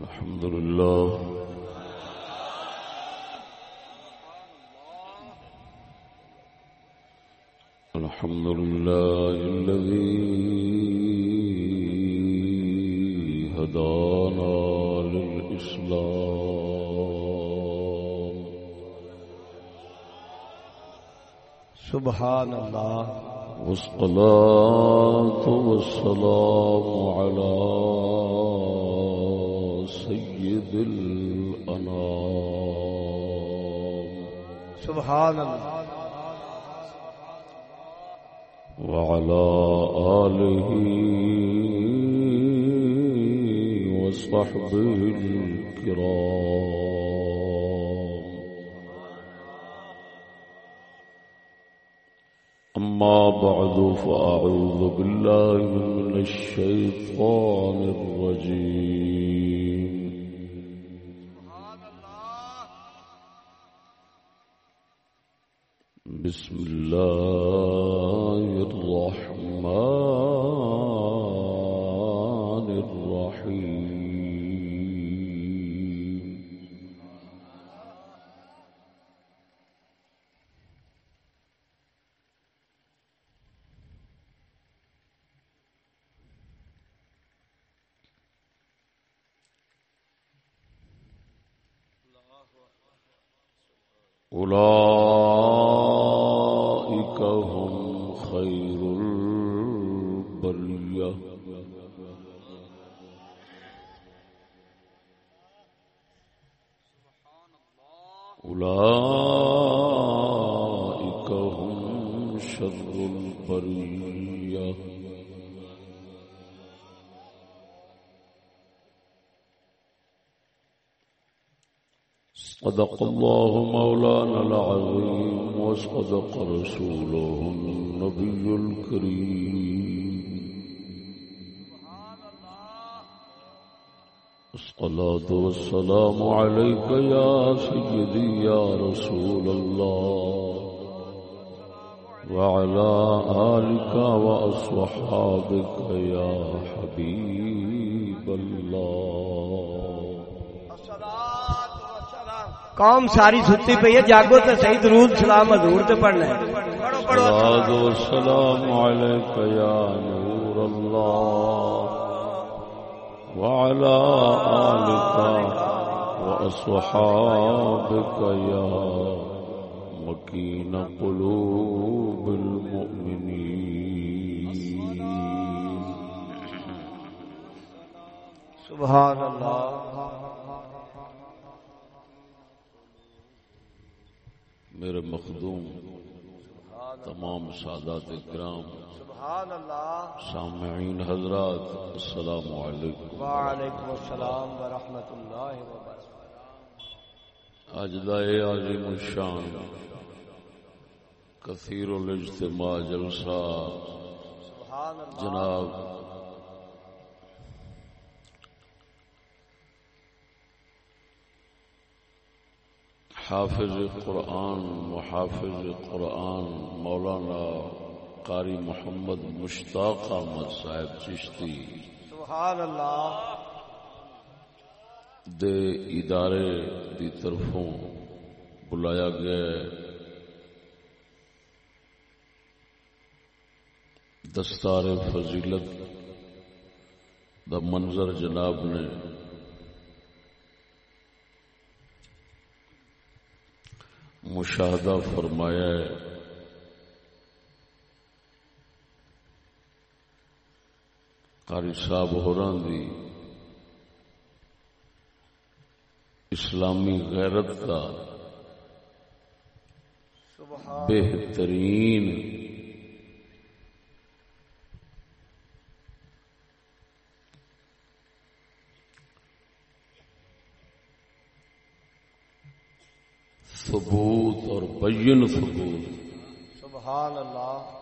الحمد لله. الحمد لله الذي هدانا للإسلام. سبحان الله. والصلاة والسلام على سيد الأنام. سبحان الله. وعلى آله وصحبه الكرام. أما بعد فأعوذ بالله من الشيطان الرجيم. رسوله النبي الكريم. الصلاة والسلام عليك يا سيدي يا رسول الله. وعلى آلك وأصحابك يا حبيب الله. قوم ساری ستی پئی ہے جاگو تے صحیح درود سلام حضور تے پڑھنا ہے۔ پڑھو پڑھو عليك يا نور الله وعلى آلك وأصحابك يا مكين قلوب المؤمنين سبحان اللہ۔ تمام سادات کرام سبحان اللہ سامعین حضرات السلام علیکم. وعلیکم السلام ورحمۃ اللہ وبرکاتہ۔ اج دا اے عظیم الشان کثیر الاجتماع جلسہ۔ سبحان اللہ جناب حافظ قرآن محافظ قرآن مولانا قاری محمد مشتاق احمد صاحب چشتی۔ سبحان اللہ دے ادارے دی طرفوں بلایا گیا دستار فضیلت دا منظر جناب نے مشاہدہ فرمایا ہے۔ قاری صاحب ہوراں دی اسلامی غیرت کا بہترین ثبوت اور بین ثبوت۔ سبحان اللہ۔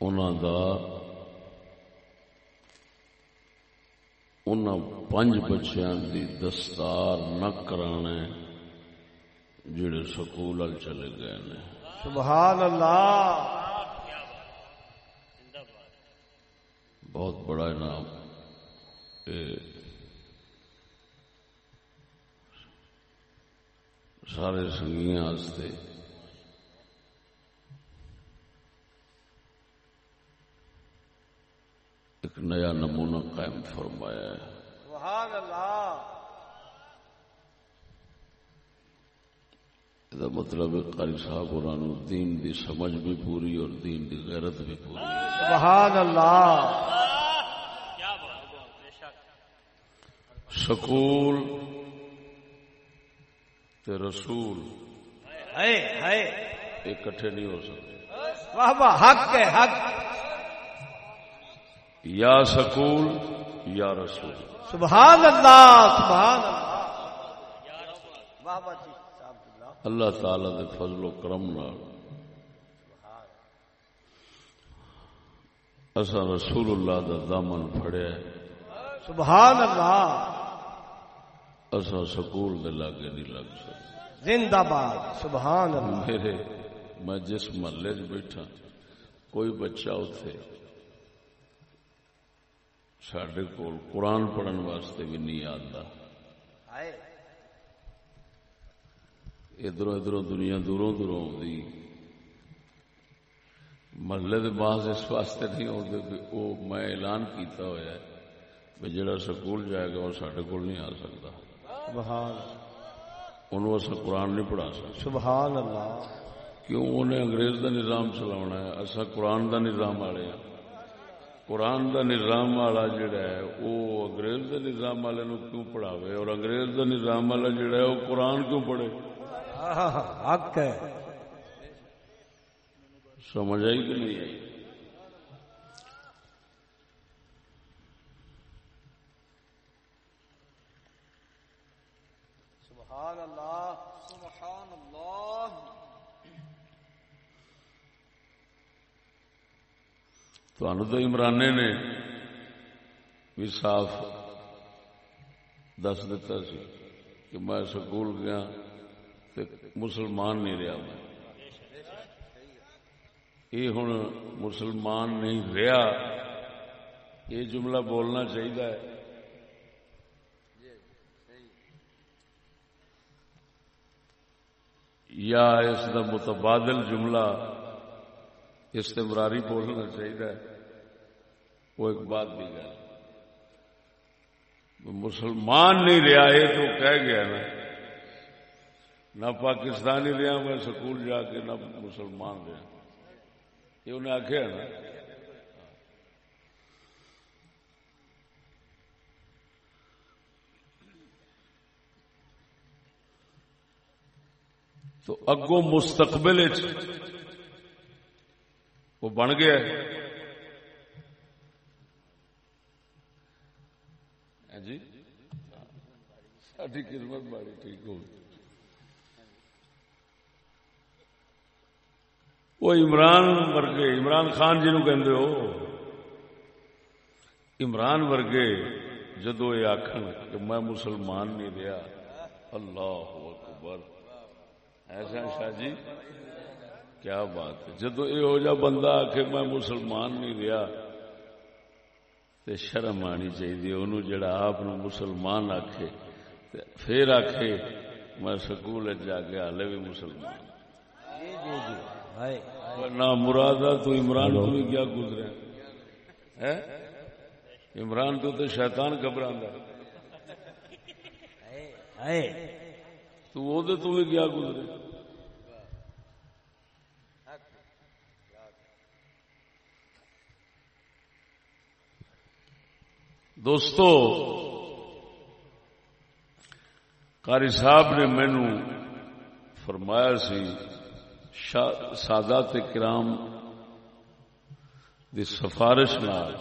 انہوں دا انہوں پنج بچیاں دی دستار نہ کرانے جڑے سکول چلے گئے نے۔ سبحان اللہ۔ بہت بڑا انعام سارے سنگیاں ایک نیا نمونہ قائم فرمایا ہے۔ سبحان اللہ۔ یہ مطلب قاری صاحب اور دین دی سمجھ بھی پوری اور دین دی غیرت بھی پوری۔ سبحان اللہ۔ سکول تے رسول اکٹھے نہیں ہو سکتے۔ واہ واہ حق ہے حق۔ یا سکول یا رسول۔ سبحان اللہ سبحان اللہ۔ واہ واہ جی۔ اللہ تعالی دے فضل و کرم نال۔ اسا رسول اللہ دا دامن پھڑیا سبحان اللہ اسا سکول دے لاگے نہیں لگ سکتے۔ زندہ باد سبحان اللہ میرے میں جس محلے چ بیٹھا کوئی بچہ اتے سڈے کول قرآن پڑھن واسطے بھی نہیں آتا ادھر ادھر دنیا دوروں دوروں آتی محلے کے باز اس واسطے نہیں آتے وہ میں اعلان کیتا ہوا ہے بھی جڑا سکول جائے گا وہ سڈے کول نہیں آ سکتا۔ سبحان انہوں اصا قرآن نہیں پڑھا سکتے سبحان اللہ۔ کیوں انہیں انگریز دا نظام چلاونا ہے؟ اصا قرآن دا نظام والے ہیں۔ قرآن دا نظام والا جڑا ہے وہ انگریز دا نظام والے نو کیوں پڑھاوے اور انگریز دا نظام والا جڑا ہے وہ قرآن کیوں پڑھے؟ حق ہے۔ سمجھ آئی کہ نہیں آئی؟ سبحان اللہ سبحان اللہ۔ تو تو عمرانے نے بھی صاف دس دتا سی کہ میں سکول گیا۔ مسلمان نہیں رہا میں۔ یہ ہوں مسلمان نہیں رہا۔ یہ جملہ بولنا چاہیے۔ یا اس کا متبادل جملہ استمراری بولنا چاہیے۔ وہ ایک بات بھی گل مسلمان نہیں رہا، یہ تو کہہ گیا نا۔ نہ پاکستانی رہا میں سکول جا کے، نہ مسلمان رہا یہ انہیں آخیا نا۔ تو اگوں مستقبل وہ بن گیا ہاں جی؟ ساری قسمت بڑی ٹھیک ہوگی وہ عمران ورگے، عمران خان جی کہ عمران ورگے جدو یہ آخر کہ میں مسلمان نہیں رہا، اللہ اکبر۔ ایسا شاہ جی؟ کیا بات ہے؟ جدو یہ ہو جا بندہ آخ میں مسلمان نہیں رہا تو شرم آنی چاہیے انہوں جڑا آپ مسلمان آکھے، تے پھر آکھے میں سکول جا کے ہالے بھی مسلمان۔ جی جی جی۔ نہ مراد تو عمران تو بھی کیا گزرے عمران تو تو شیطان گھبرا تو وہ تو بھی کیا گزرے دوستو کاری صاحب نے مینو فرمایا سی سادات کرام دی سفارش نال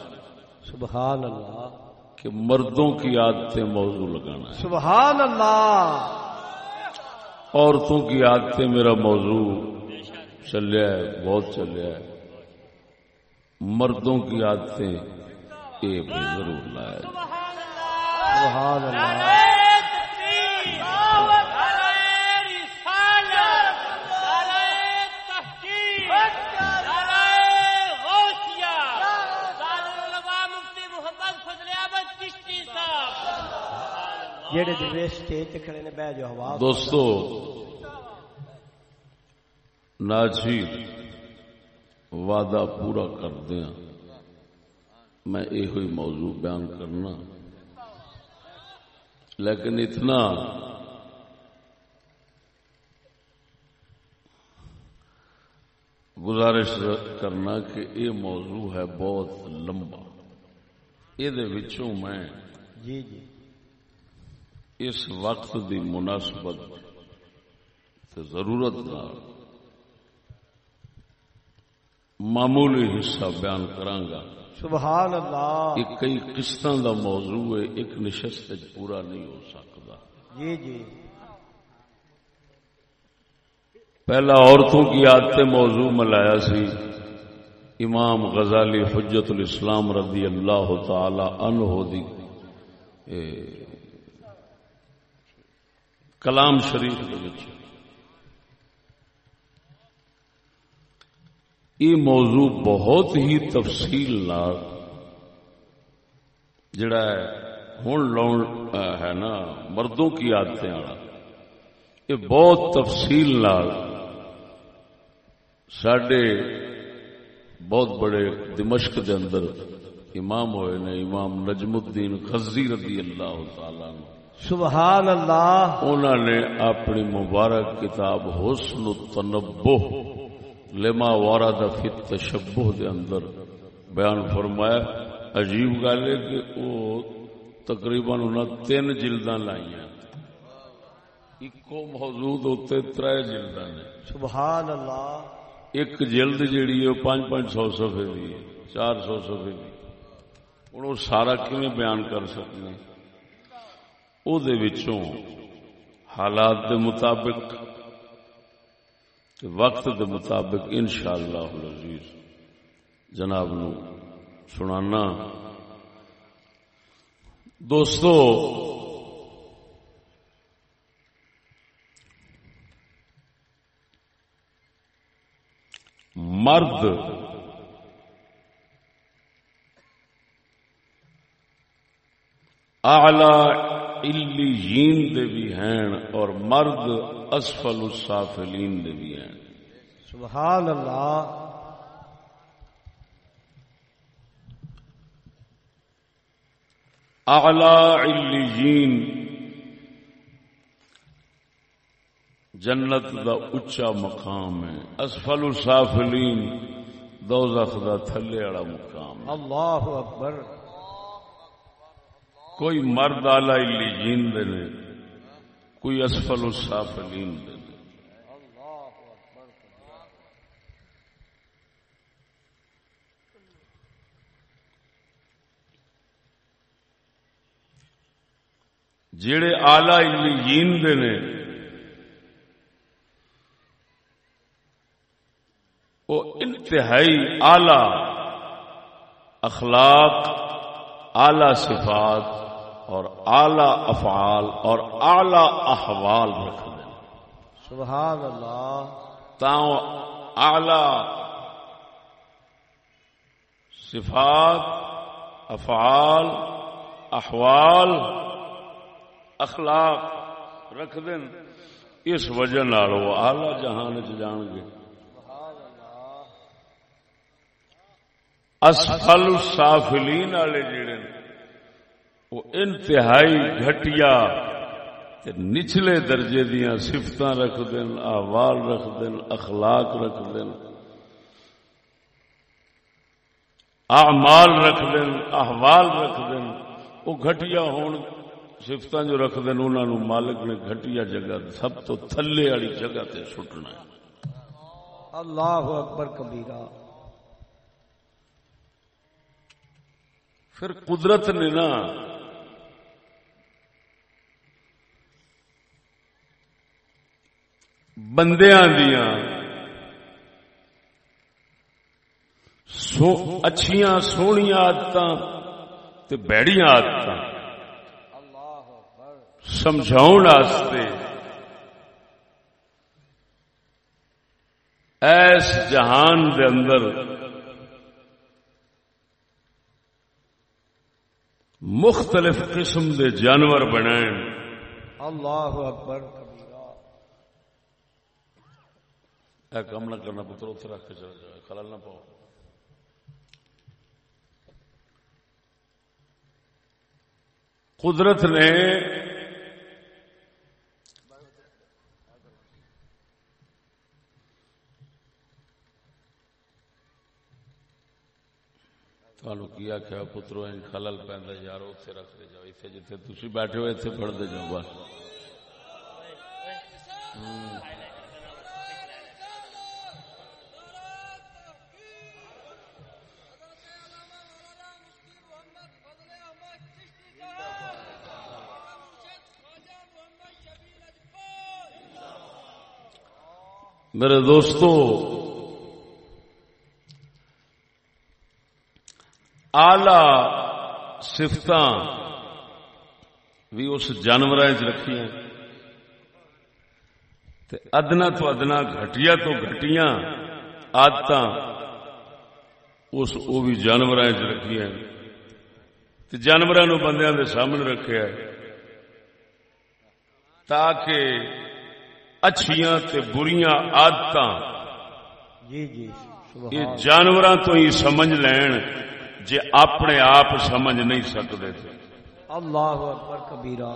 سبحان اللہ کہ مردوں کی عادتیں موضوع لگانا ہے۔ سبحان اللہ عورتوں کی عادتیں میرا موضوع چلیا ہے بہت چلیا ہے۔ مردوں کی عادتیں یہ بھی ضرور لایا سبحان اللہ جڑے جڑے سٹیج تے کھڑے نے بہ جو ہوا دوستو ناچیر وعدہ پورا کر دیا میں یہ ہوئی موضوع بیان کرنا لیکن اتنا گزارش کرنا کہ یہ موضوع ہے بہت لمبا یہ میں جی جی اس وقت دی مناسبت ضرورت کا معمولی حصہ بیان کرانگا۔ سبحان اللہ۔ یہ کئی قسطوں دا موضوع ہے ایک نشست پورا نہیں ہو سکتا۔ جی جی۔ پہلا عورتوں کی عادت موضوع ملایا سی امام غزالی حجت الاسلام رضی اللہ تعالی عنہ دی کلام شریف یہ موضوع بہت ہی تفصیل جڑا ہے ہوں لاؤن ہے نا، مردوں کی عادتیں والا۔ یہ بہت تفصیل سڈے بہت بڑے دمشق دے اندر امام ہوئے نے، امام نجم الدین خزی رضی اللہ تعالی سبحان اللہ انہوں نے اپنی مبارک کتاب حسن التنبہ لما وارد فی تشبہ دے اندر بیان فرمایا۔ عجیب گل ہے کہ وہ تقریباً انہوں تین جلداں لائیاں۔ ایکو موجود ہوتے تر جلد نے۔ سبحان اللہ ایک جلد جیڑی ہے پانچ پانچ سو سفے کی چار سو سفے کی ہوں وہ سارا کیون بیان کر سکتے وہ حالات دے مطابق وقت دے مطابق ان شاء اللہ جناب نو سنانا دوستو مرد علیین دے بھی ہیں اور مرد اسفل السافلین دے بھی ہیں۔ سبحان اللہ۔ علیین۔ جنت دا اچا مقام ہے۔ اسفل السافلین دوزخ دا تھلے والا مقام اللہ اکبر۔ کوئی مرد آلہ علیین دے نے کوئی اسفل السافلین دے نے جڑے آلہ علیین دے نے وہ انتہائی اعلی اخلاق اعلی صفات اور اعلی افعال اور اعلی احوال رکھ دیں سبحان اللہ تاؤ اعلی صفات افعال احوال اخلاق رکھ دیں اس وجہ وہ آلہ جہان چ جان گے۔ اسفل سافلین والے جڑے وہ انتہائی گھٹیا نچلے درجے دیا سفت رکھ دین احوال رکھ دین اخلاق رکھ دین اعمال رکھ دین احوال رکھ دین۔ وہ گھٹیا ہون سفت جو رکھ دین انہوں مالک نے گھٹیا جگہ سب تو تھلے والی جگہ تے سٹنا اللہ اکبر کبیرہ۔ پھر قدرت نے نا بندیاں دیا سو اچھیاں سویا آدت بیڑیاں آدت سمجھاؤ ایس جہان دے اندر مختلف قسم دے جانور بنائیں۔ اللہ اکبر۔ اے کام نہ کرنا پتر اتنے رکھ کے چل جائے خلل نہ پاؤ۔ قدرت نے تمہوں کی آخیا پترو خلل پہ یار اتنے رکھتے جاؤ۔ اتنے جیتے تھی بیٹھے ہو اتنے پڑھتے جاؤ، بس۔ میرے دوستو آلہ سفت بھی اس جانور رکھی ادنا تو ادنا گٹیا تو گٹیاں آدت اس بھی جانور رکھی جانوروں بندیاں دے سامنے رکھے تاکہ اچھیاں تے بریاں آدت جی جی یہ جانوراں تو ہی سمجھ لین جے اپنے آپ سمجھ نہیں سکتے تھے۔ اللہ اکبر کبیرہ۔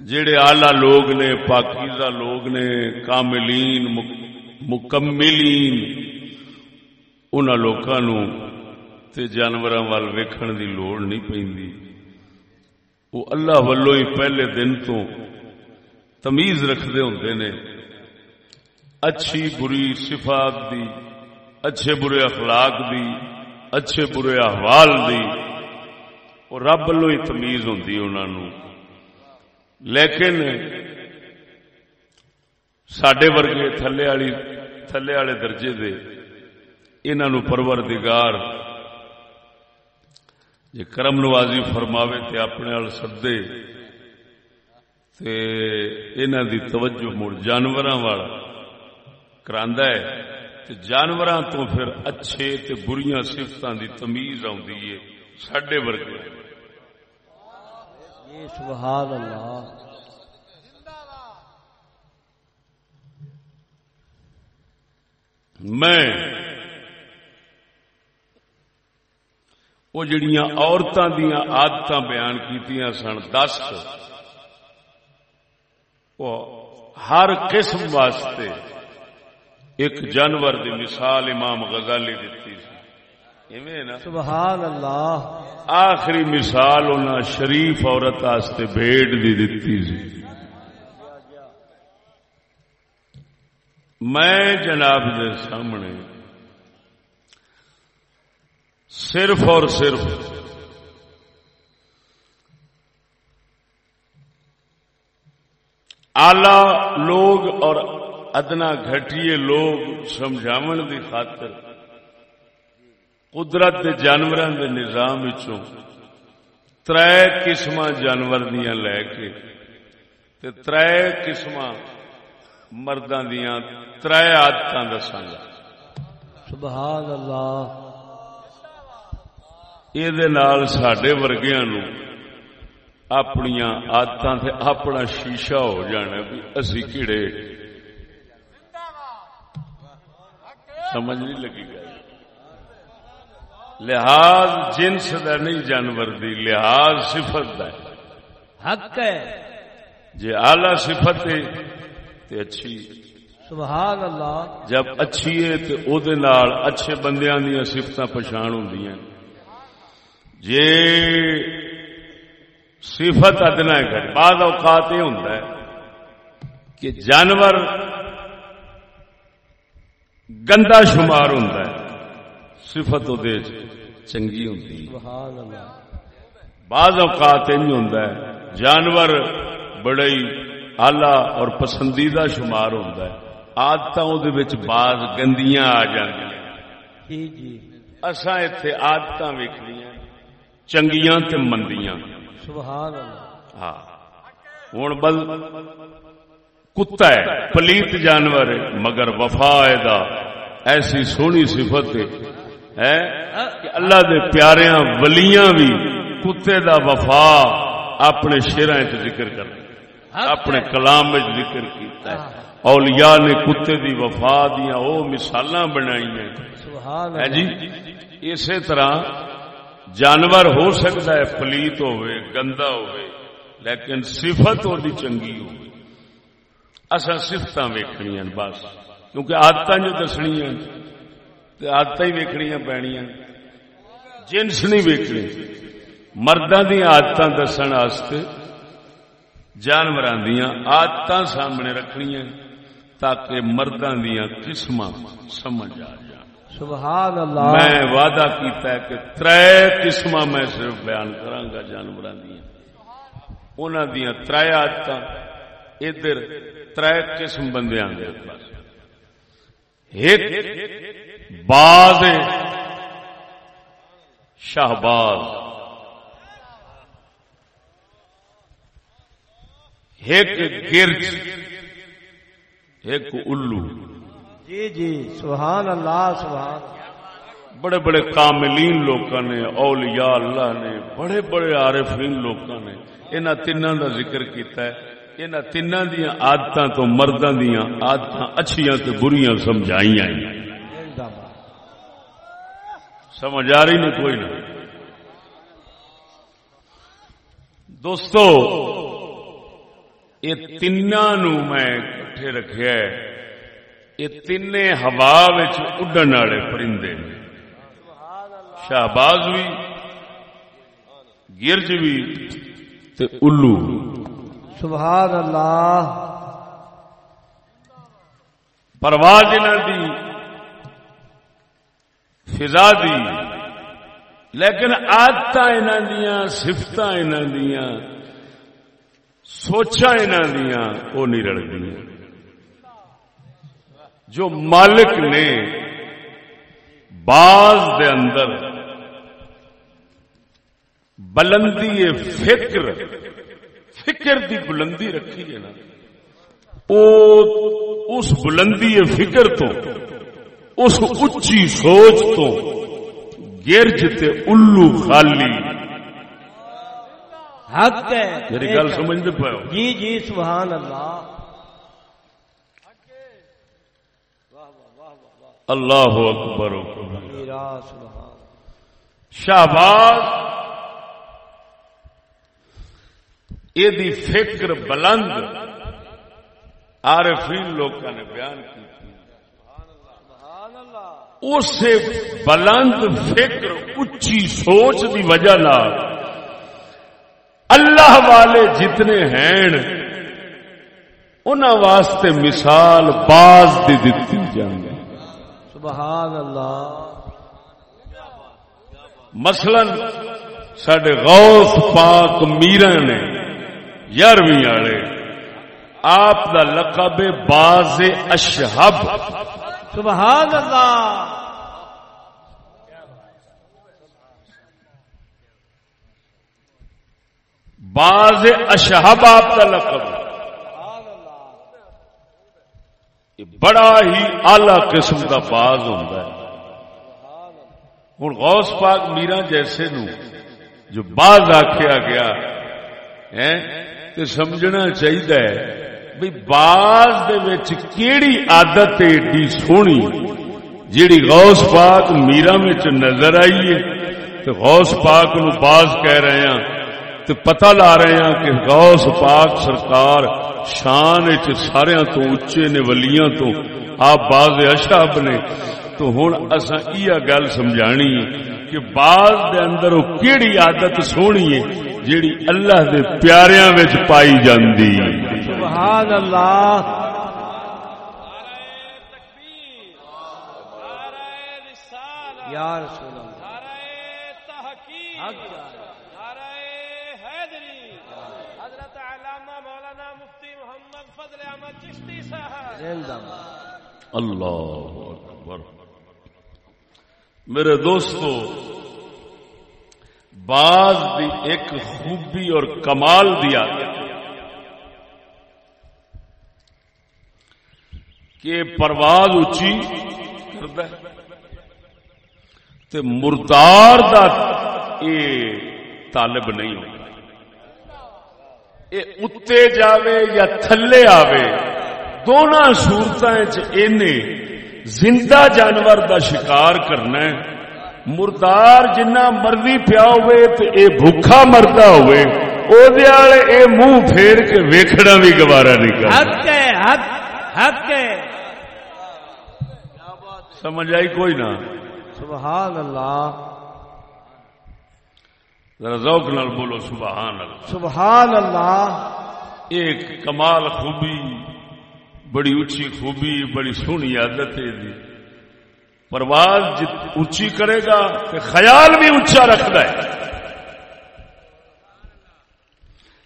جڑے آلہ لوگ نے پاکیزہ لوگ نے کاملین مکملین انہاں لوکاں نو تے جانوراں وال ویکھن دی لوڑ نہیں پیندی وہ اللہ والوں ہی پہلے دن تو تمیز رکھتے ہوں نے۔ اچھی بری صفات دی، اچھے برے اخلاق دی، اچھے برے احوال دی۔ اور رب لو ہی تمیز ہوں انہوں لیکن سڈے ورگے تھلے والی، تھلے والے درجے دے انہوں پروردگار۔ جی کرم نوازی فرماوے تے اپنے وال سدے دی توجہ مڑ جانور والا کراندہ ہے جانور تو پھر اچھے تے بریاں سفتوں دی تمیز آدھی ہے سڈے ورگے۔ سبحان اللہ میں وہ جڑیاں عورتوں دیا آدت بیان کی سن دس۔ ہر قسم واسطے ایک جانور دی مثال امام غزالی دیتی سبحان اللہ آخری مثال انہاں شریف عورت واسطے بھیڑ دی دیتی سی۔ میں جناب دے سامنے صرف اور صرف آلہ لوگ اور ادنا گٹیے لوگ سمجھاو دی خاطر قدرت دے جانوروں دے نظام تر قسم جانور دیا لے کے تر قسم مردوں دیا تر آدت دساگا سبحان اللہ۔ یہ سڈے ورگیا نو اپنی آدت سے اپنا شیشہ ہو جانا بھی اسی کیڑے۔ سمجھ نہیں لگی گا لحاظ جنس دا نہیں جانور دی لحاظ صفت دا۔ حق ہے۔ جی آلہ صفت ہے تے اچھی۔ سبحان اللہ جب اچھی ہے تو او دے نال اچھے بندیاں دیا صفت پچھان ہوں جی صفت ادنا ہے بعض اوقات یہ ہوتا ہے کہ جانور گندا شمار ہوتا ہے۔ صفت چنگی ہوتی بعض اوقات یہ ہوتا ہے جانور بڑے آلہ اور پسندیدہ شمار ہوتا ہے۔ آدت بعض گندیاں آ جی جی۔ اصا اتے آدت ویکنیا چنگیاں تے مندیاں۔ سبحان اللہ۔ ہاں۔ ہوں بل کتا ہے پلیت جانور ہے مگر وفا دا۔ ایسی سونی صفت ہے۔ کہ اللہ دے پیاریاں ولیاں بھی کتے دا وفا اپنے شیران ذکر کر اپنے کلام ذکر کیتا ہے۔ اولیاء نے کتے دی وفا دیا وہ مثال بنائی ہیں جی؟ اسی طرح جانور ہو سکتا ہے، پلیت ہوئے، گندا ہوئے، لیکن صفت وہ چنگی ہو اصا سفت ویکنیا بس۔ کیونکہ آدت جو دسنیا آدت ہی ویکنیا پینیا جنس نہیں ویکنی مردوں دیا آدت دسن جانور دیا آدت سامنے رکھنیا تاکہ مردوں دیا قسم سمجھ آ جائے۔ سبحان اللہ میں وعدہ کیتا ہے کہ تر قسم میں صرف بیان کرانگا جانور دیا انہوں دیا تر آدت ادھر تر قسم بندے آدھے پاس۔ ایک باز شہباز۔ ایک گرج، ایک الو۔ جی جی سبحان اللہ، سبحان بڑے بڑے کاملین لوگ نے، اولیاء اللہ نے، بڑے بڑے عارفین لوگ نے انہوں تین کا ذکر کیتا ہے۔ ان تین دیا آدت تو مردوں دیا آدت اچھیاں تے بریاں سمجھائی سمجھ آ رہی نہیں کوئی نہیں دوستو، یہ تین میں کٹھے رکھے یہ تین ہوا اڈن والے پرندے شہباز بھی گرج بھی تے الو۔ سبحان اللہ پرواز دی فضا دی۔ لیکن آدت دیا سفت دیا سوچا دیا وہ نہیں رلدی جو مالک نے باز دے اندر بلندی فکر فکر دی بلندی رکھی ہے نا او اس بلندی فکر تو اس اچھی سوچ تو گرج تے الو خالی۔ حق ہے۔ میری گل سمجھتے پاؤ؟ جی جی سبحان اللہ۔ اللہ اکبر. شہباز یہ فکر بلند عارفین لوگوں نے بیان کی اس بلند فکر، اچھی سوچ کی وجہ اللہ والے جتنے ہیں ان واسطے مثال باز دی دیتی جائے سبحان اللہ۔ مثلا سڈے غوث پاک میرا نے یارویں والے آپ دا لقب باز اشہب۔ سبحان اللہ۔ باز اشہب آپ کا لقب۔ بڑا ہی آلہ قسم کا باز ہوتا ہے۔ ہوں غوث پاک میرا جیسے نو جو باز آخیا گیا تے سمجھنا چاہیے بھی باز کیڑی عادت ایڈی سونی جیڑی غوث پاک میرا نظر آئی ہے۔ تو غوث پاک نو باز کہہ رہے ہیں تو پتہ لا رہے ہیں کہ غوث پاک سرکار شان سارے تو اچے نے ولیاں تو آپ باز اشاب نے۔ تو ہوں اصا یہ گل سمجھانی کہ باز دے اندر وہ کیڑی عادت سونی ہے جیڑی اللہ دے پیاریاں وچ پائی جاندی سبحان اللہ۔ یا اللہ اکبر۔ میرے دوستو، بعض دی ایک خوبی اور کمال دیا کہ پرواز اچھی تے مردار دا اے طالب نہیں ہوتا۔ اتنے جاوے یا تھلے آوے۔ دونوں سورت زندہ جانور دا شکار کرنا ہے مردار جنہ مرضی پیا ہوئے تو اے بھوکا مردا ہوئے او اے منہ پھیر کے ویکھنا بھی گوارا نہیں کرتا حق ہے حق حق ہے سمجھ آئی کوئی نہ سبحان اللہ ذرا ذوق نال بولو سبحان اللہ سبحان اللہ ایک کمال خوبی بڑی اچھی خوبی بڑی سونی عادت ہے دی۔ پرواز جت اونچی کرے گا تو خیال بھی اونچا رکھتا ہے۔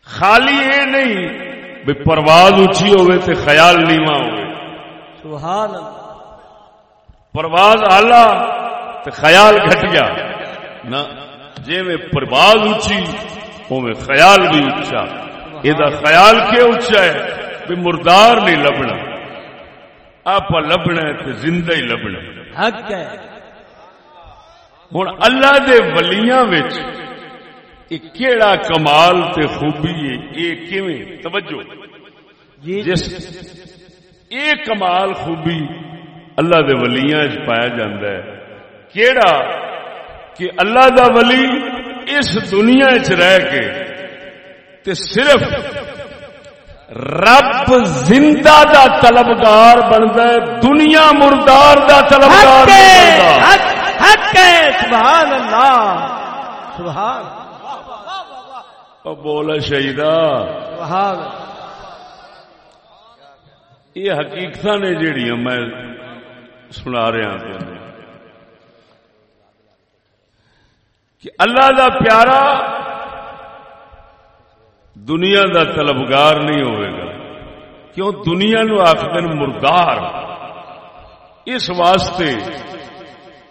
خالی یہ نہیں بھی پرواز اونچی ہوئے تو خیال نیواں ہوئے۔ سبحان اللہ۔ پرواز آلہ تو خیال گھٹیا نہ جی میں پرواز اونچی او میں خیال بھی اچا یہ خیال کیا اچا ہے؟ بھی مردار نہیں لبنا۔ آپ لبنا ہے تو زندہ ہی لبنا۔ حق ہے۔ ہوں اللہ دے ولیاں وچ کیڑا کمال تے خوبی ہے یہ کیویں؟ توجہ۔ جی۔ جس یہ کمال خوبی اللہ دے ولیاں وچ پایا جاندہ ہے۔ کیڑا کہ اللہ دا ولی اس دنیا چ رہ کے تے صرف رب زندہ دا طلبگار بنتا ہے دنیا مردار دا طلبگار حق حق ہے سبحان اللہ سبحان بولا سبحان یہ حقیقت نے جہاں میں سنا رہا ہوں کہ اللہ دا پیارا دنیا دا طلبگار نہیں ہوئے گا۔ کیوں؟ دنیا نو آخر مردار۔ اس واسطے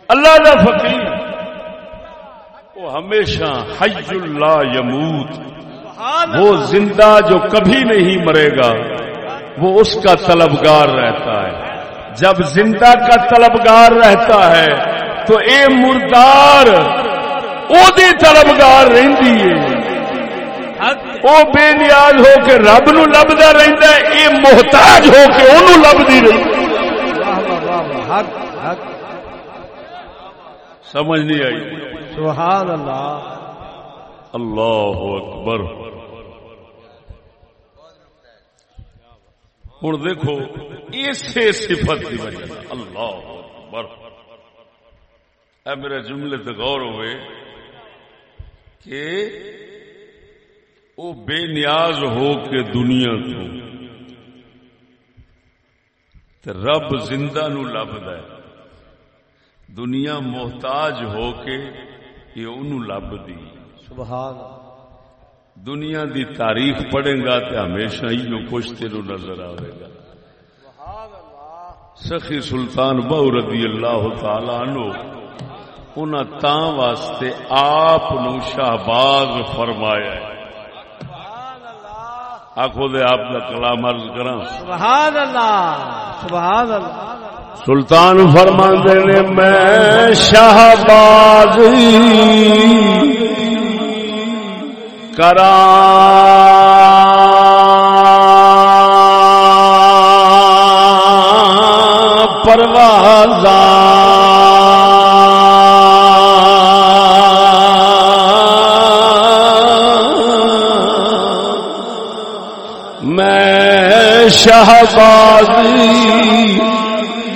اللہ دا فقیر۔ وہ ہمیشہ حج اللہ یموت۔ وہ زندہ جو کبھی نہیں مرے گا وہ اس کا طلبگار رہتا ہے۔ جب زندہ کا طلبگار رہتا ہے تو اے مردار او دی طلبگار رہندی ہے۔ او بے نیاز ہو کے رب نو لبدا رہندا ہے اے محتاج ہو کے اونوں لبدی رہی۔ سمجھ نہیں آئی۔ سبحان اللہ اللہ اکبر۔ ہوں دیکھو اسی صفت کی وجہ اللہ اکبر۔ اے میرے جملے تے غور ہوئے کہ وہ بے نیاز ہو کے دنیا تو رب زندہ نو لبدا ہے۔ دنیا محتاج ہو کے یہ انہوں لبدی۔ سبحان دنیا دی تاریخ پڑھے گا تو ہمیشہ ہی جو کچھ تیرو نظر آئے گا۔ سخی سلطان بہو رضی اللہ تعالی عنہ انہاں تاں واسطے آپ نو شہباز فرمایا ہے۔ آخو دے آپ کا کلام عرض کراں۔ سبحان اللہ سبحان اللہ۔ سلطان فرما نے میں شہباز کرا پروازا شہبازی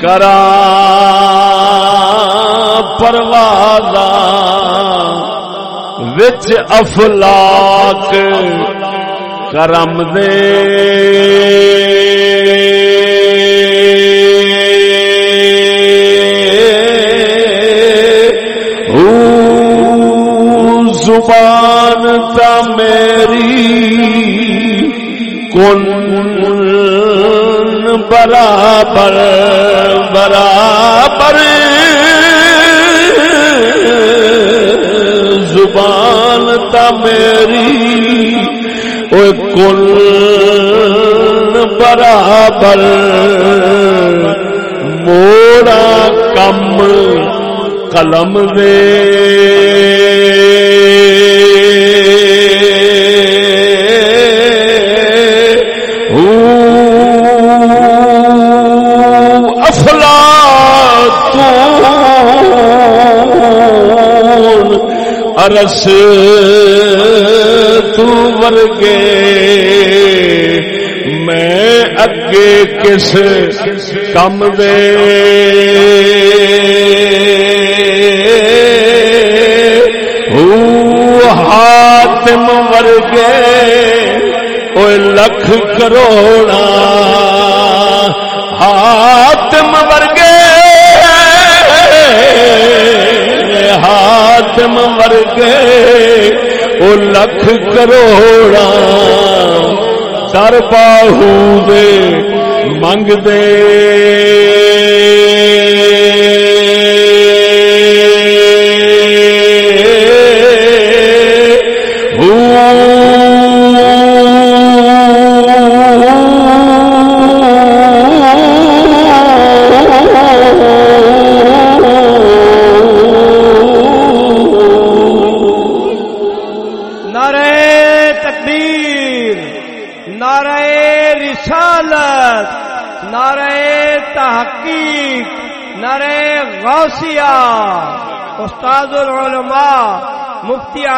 کرا پروازا وچ افلاک کرم دے۔ زبان تا میری کن برابر برابر۔ زبان تا میری او کل برابر۔ موڑا کم قلم دے۔ ارس تو ورگے میں اگے کس کم دے؟ ہاتم ورگے او لکھ کروڑا او لکھ کروڑا در باہو دے منگ دے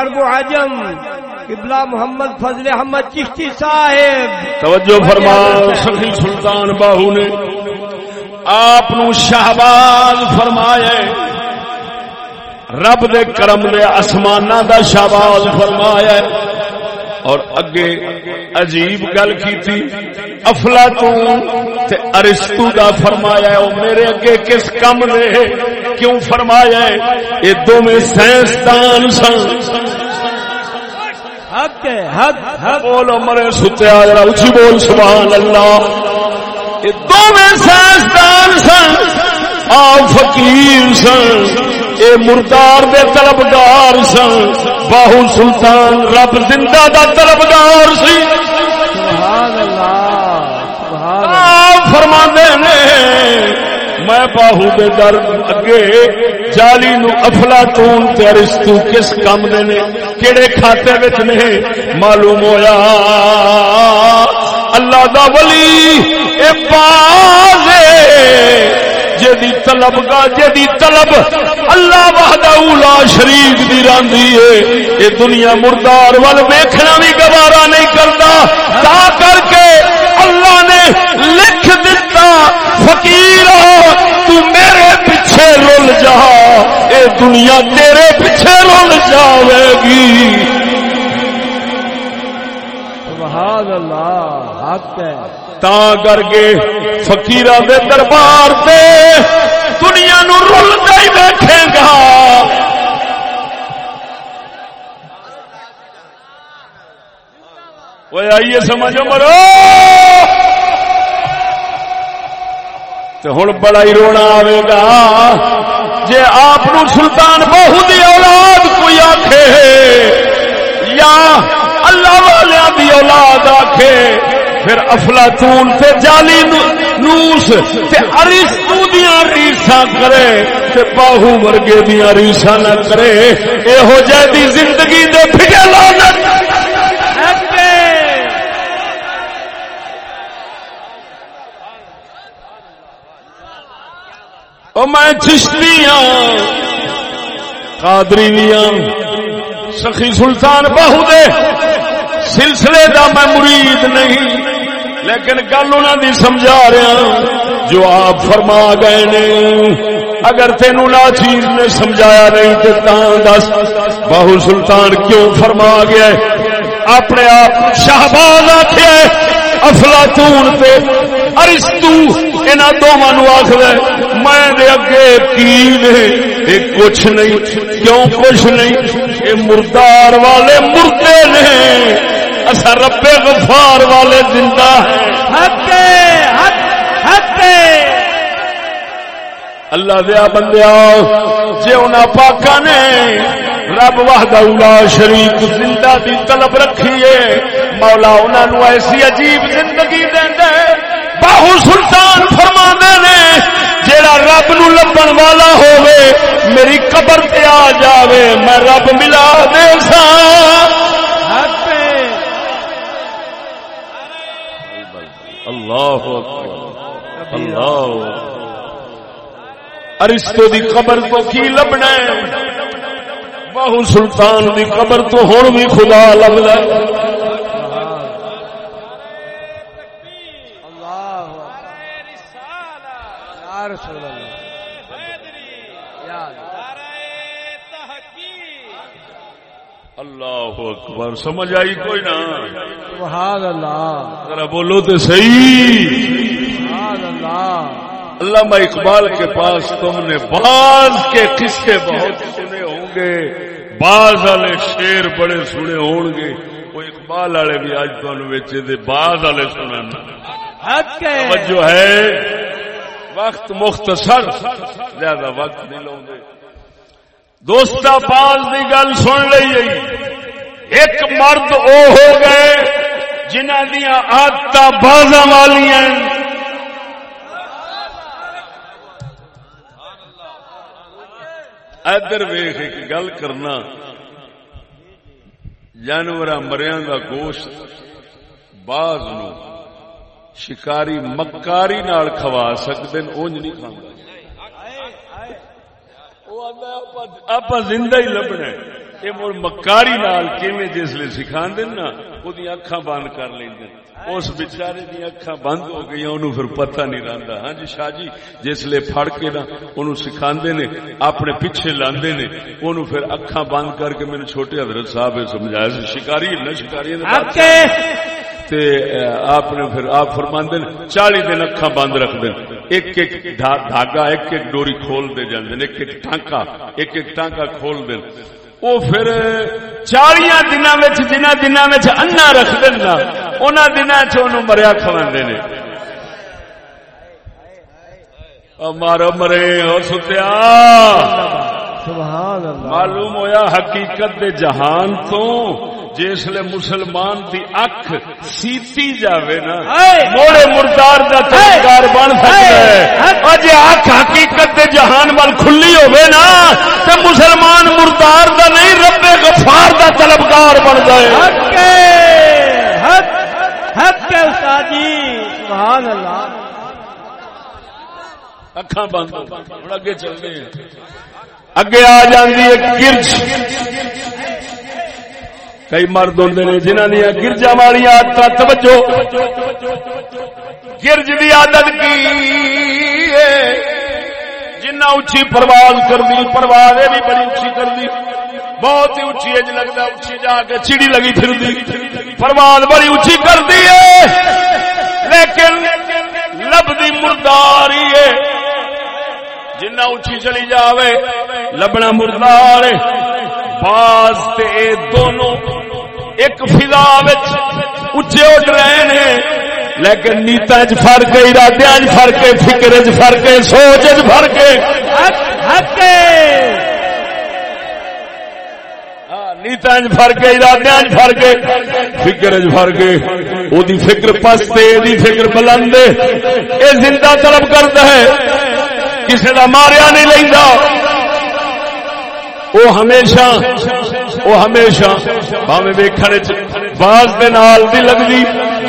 مفتی عرب عجم، قبلہ محمد فضل احمد چشتی صاحب۔ توجہ فرما، سخی سلطان باہو نے۔ آپ شہباز فرمایا رب دے کرم دے آسمانہ دا شہباز فرمایا اور اگے عجیب گل کی تھی افلا تے ارستو دا فرمایا او میرے اگے کس کم دے کیوں فرمایا یہ دونوں سائنسدان سن۔ حق حق حق۔ بولو مرے ستیا ذرا اچھی بول سبحان اللہ۔ یہ دونوں سائنسدان سن۔ آپ فقیر سن۔ اے مردار دے طلبگار سن۔ باہو سلطان رب زندہ دا طلبگار سی۔ فرما نے۔ میں باہو دے در اگے جالی نو افلا تون ارستو کس کام دے نے کیڑے کھاتے وچ نے معلوم ہویا۔ اللہ دا ولی اے باز جدی طلب گا جدی طلب اللہ وحدہ اولا شریف دی راندی ہے۔ یہ دنیا مردار وال ویکھنا بھی گوارا نہیں کرتا تا کر کے اللہ نے لکھ دیتا فقیر تو میرے پیچھے رول جا اے دنیا تیرے پیچھے رول جاوے گی۔ سبحان اللہ حق ہے۔ تا کر کے فکیر دے دربار سے دنیا نو رلتا ہی بیٹھے گا۔ وہ آئیے، سمجھو مرو۔ تو ہوں بڑا ہی رونا آئے گا جی آپ سلطان بہو دی اولاد کوئی آخے یا اللہ والوں دی اولاد آخے پھر افلاطون تے جالی نوس تے ارستو دیاں ریسا کرے، تے باہو ورگے دیاں ریسا نہ کرے۔ اے ہو جائے دی زندگی دے پھٹے لانت او میں چشتیاں قادری ہاں۔ سخی سلطان باہو دے، سلسلے دا میں مرید نہیں۔ لیکن گل انہوں دی سمجھا رہا ہاں، جو آپ فرما گئے نے۔ اگر تینوں لا چیز نے سمجھایا نہیں تو دس باہو سلطان کیوں فرما گیا اپنے آپ شہباز آخیا افلاطون پہ ارستو ان دونوں آخر میں اگے تین کچھ نہیں کیوں کچھ نہیں؟ یہ مردار والے مردے نے اصا ربے غفار والے زندہ اللہ دیا بندیا جی ان پاکا نے رب واہدہ شریف زندہ دی طلب رکھیے۔ مولا انہوں ایسی عجیب زندگی دے باہو سلطان فرما نے، جیڑا رب نو لبن والا ہوئے میری قبر تے آ جاوے، میں رب ملا دے سا۔ اللہ اللہ ارستو دی قبر تو کی لبنا ہے؟ باہو سلطان دی قبر تو ہوں بھی خدا لگتا اللہ اکبر سمجھ آئی کوئی نہ؟ سبحان اللہ۔ ذرا بولو تو صحیح۔ سبحان اللہ۔ علامہ اقبال کے پاس تم نے بعض کے قصے بہت سنے ہوں گے بعض والے شیر بڑے سنے ہون گے۔ وہ اقبال والے بھی تمہیں ویچے دے بعض والے سنن جو ہے۔ وقت مختصر زیادہ وقت نہیں لوں گے دوستا پاس کی گل سن لی ایک مرد او ہو گئے جنہ دیا آدت بازا والی ادھر ویخ ایک گل کرنا۔ جانور مریا کا گوشت باز نو شکاری مکاری نال کھوا سکتے اونج نہیں کھانا آپ زندہ ہی لبنا یہ مڑ مکاری نال کیویں جسے سکھا نا وہ اکھا بند کر لیں اس بچارے دیا اکھا بند ہو گئی انہوں پھر پتہ نہیں رہتا ہاں جی شاہ جی جسے فڑ کے نا انہوں سکھا نے اپنے پیچھے لاندے نے انہوں پھر اکھا بند کر کے میرے چھوٹے حضرت صاحب سمجھایا شکاری نہ شکاری آپ نے پھر آپ فرماندے چالی دن اکھا بند رکھ دیں ایک ایک دھاگا ایک ایک ڈوری کھول دے جاندے ایک ایک ٹانکا ایک ایک ٹانکا کھول دیں وہ پھر چالیا دن جنہ دن انا رکھ دینا ان دن مریا کھوا نے۔ مارو مرے ہو ستیا معلوم ہویا حقیقت دے جہان تو جسل مسلمان دی اکھ سیتی جاوے نا موڑے مردار دا طلبگار بن سکتا ہے اج اکھ حقیقت دے جہان وال کھلی ہوے نا تے مسلمان مردار دا نہیں رب غفار دا طلبگار بن جائے۔ حق حق! حق استاد جی سبحان اللہ۔ اکھاں بند ہن اگے ہیں۔ اگے آ جاندی ہے گرج۔ کئی مرد ہوں نے جنہوں نے گرجا والی آدت توجہ۔ گرج کی آدت کی؟ جنہ اچھی پرواز کر دی پرواز بھی بڑی اچھی کر دی بہت ہی اچھی اج لگتا اچھی جا کے چیڑی لگی پھر دی پرواز بڑی اچھی کر دی ہے لیکن لب دی مرداری ہے جنہ اچھی چلی جاوے، لبنا مردار باز تے دونوں ایک فضا اچے اٹھ رہے ہیں لیکن نیتا چ فرق ارادے چ فرق فکر چ فرق سوچ چ فرق نیتا چ فرق ارادے چ فرق فکر چ فرق وہ فکر پستے یہ فکر بلند یہ زندہ طلب کرتا ہے کسی کا ماریا نہیں لینا وہ ہمیشہ وہ ہمیشہ باوے ویکھنے باز دے نال دی لگدی۔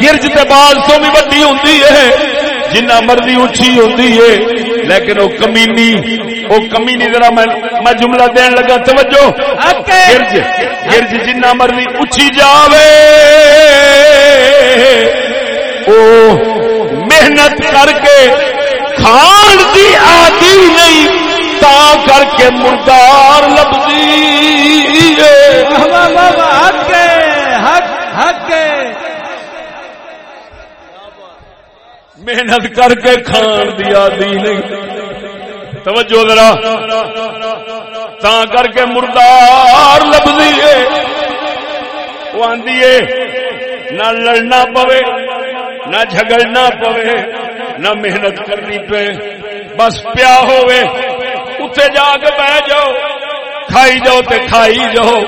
گرج تے باز تو بھی وڈی ہوندی ہے جنہ مرضی اونچی ہوندی ہے لیکن وہ کمینی وہ کمینی ذرا میں میں جملہ دین لگا توجہ۔ گرج گرج جنہ مرضی اونچی جاوے۔ او محنت کر کے کھان دی آدی نہیں تا کر کے مردار لبزی محنت کر کے کھان دیا دی نہیں توجہ ذرا۔ تا کر کے مردار لبزی ہے۔ وہ آدھی نہ لڑنا پوے نہ جھگڑنا پوے نہ محنت کرنی پے۔ بس پیا ہوئے اتنے جا کے بہ جاؤ کھائی جاؤ تے کھائی جاؤ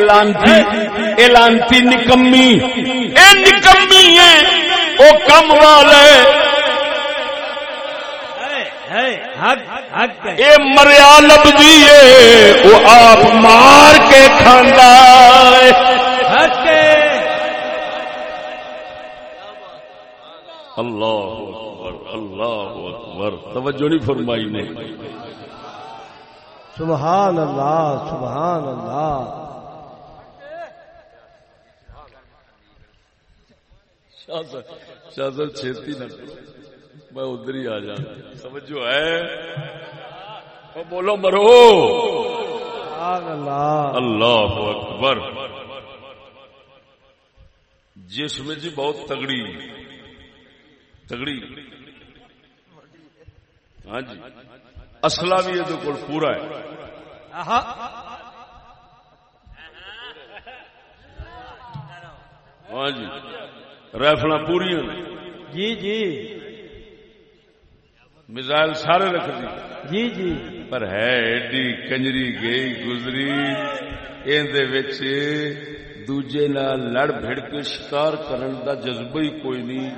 لانتی اے لانتی نکمی اے نکمی ہے وہ کم والے اے مریا لبدی ہے وہ آپ مار کے کھانا اللہ اکبر اللہ اکبر توجہ نہیں فرمائی نہیں سبحان اللہ سبحان اللہ۔ شاہ چھتی نہ میں ادھر ہی آ جا۔ سمجھو ہے؟ بولو مرو۔ اللہ۔ اکبر۔ جسم جی بہت تگڑی تگڑی۔ ہاں جی۔ اصلا بھی یہ کو پورا ہے۔ ہاں جی۔ رائفل پوری جی جی۔ میزائل سارے رکھ دی۔ جی جی۔ پر ہے ایڈی کنجری گئی گزری۔ دوجے نال لڑ بھڑ کے شکار کرن دا جذبہ ہی کوئی نہیں۔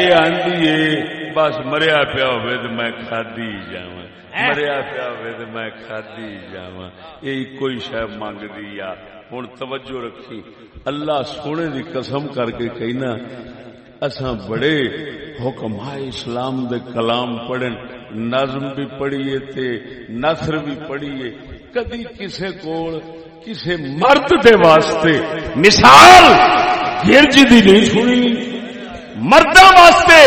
یہ آندی ہے بس مریا پیا ہوئے تو میں کھادی جاواں۔ مریا پیا ہوئے تو میں کھادی جاواں۔ یہ کوئی شہ مانگ دی یا۔ ہوں توجہ رکھی۔ اللہ سونے دی قسم کر کے کہنا اساں بڑے حکم اسلام دے کلام پڑھن۔ نظم بھی پڑھیے تے نثر بھی پڑھیے۔ کدی کسے کول کسے مرد دے واسطے مثال گرج دی نہیں سنی۔ مردہ واسطے،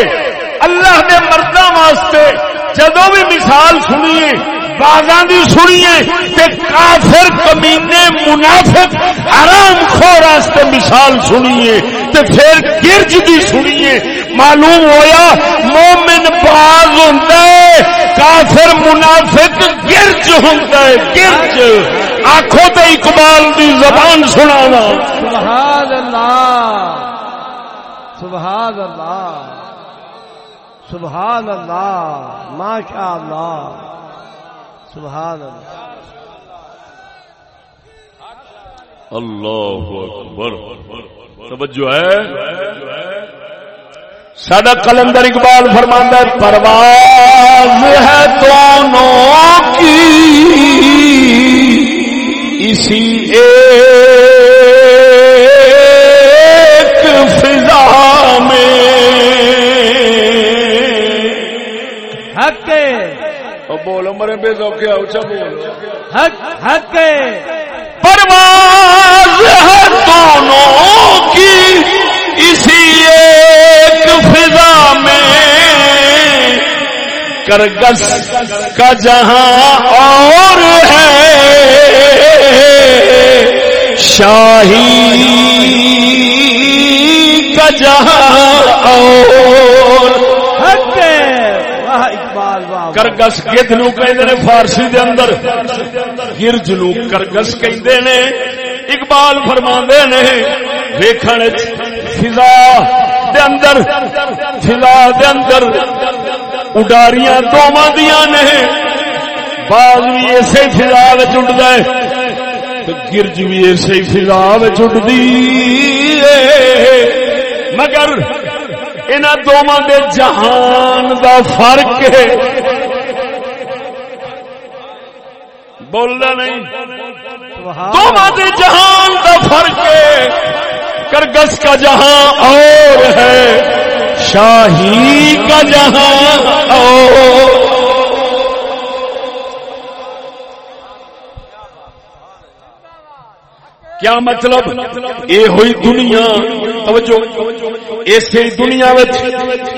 اللہ دے مردہ واسطے جدو بھی مثال سنیے، بازاں دی سنیے تے کافر، کمینے، منافق حرام خور واسطے مثال سنیے تے پھر گرج دی سنیے۔ معلوم ہویا مومن باز ہوندا ہے، کافر، منافق گرج ہوندا ہے، گرج۔ آنکھوں تے اقبال دی زبان سناوا سبحان اللہ سبحان اللہ سبحان اللہ۔ ماشاء اللہ سبحان اللہ اکبر۔ توجہ ہے۔ سڈا کلندر اقبال فرماندہ پرواز ہے دونوں کی۔ اسی ایک فضا میں۔ حق بولو مرے بے ذوقیا اچھا بولو حق حق پرواز ہے دونوں کی اسی ایک فضا میں۔ کرگس کا جہاں اور ہے۔ شاہی کا جہاں اور کرگس گد نو کہ فارسی دے اندر گرج نو کرگس کہ نے۔ اقبال فرما نے، ویکھن فضا دے اندر، فضا دے اندر اڈاریاں دونوں دیا نے۔ باز بھی اسی فضا چڈتا ہے۔ گرج بھی اسی فضا چڈتی مگر ان دونوں دے جہان دا فرق ہے بولنا نہیں دونوں دے جہان دا فرق ہے کرگس کا جہاں اور ہے شاہی کا جہاں اور کیا مطلب؟ یہ ہوئی دنیا۔ توجہ۔ اسی دنیا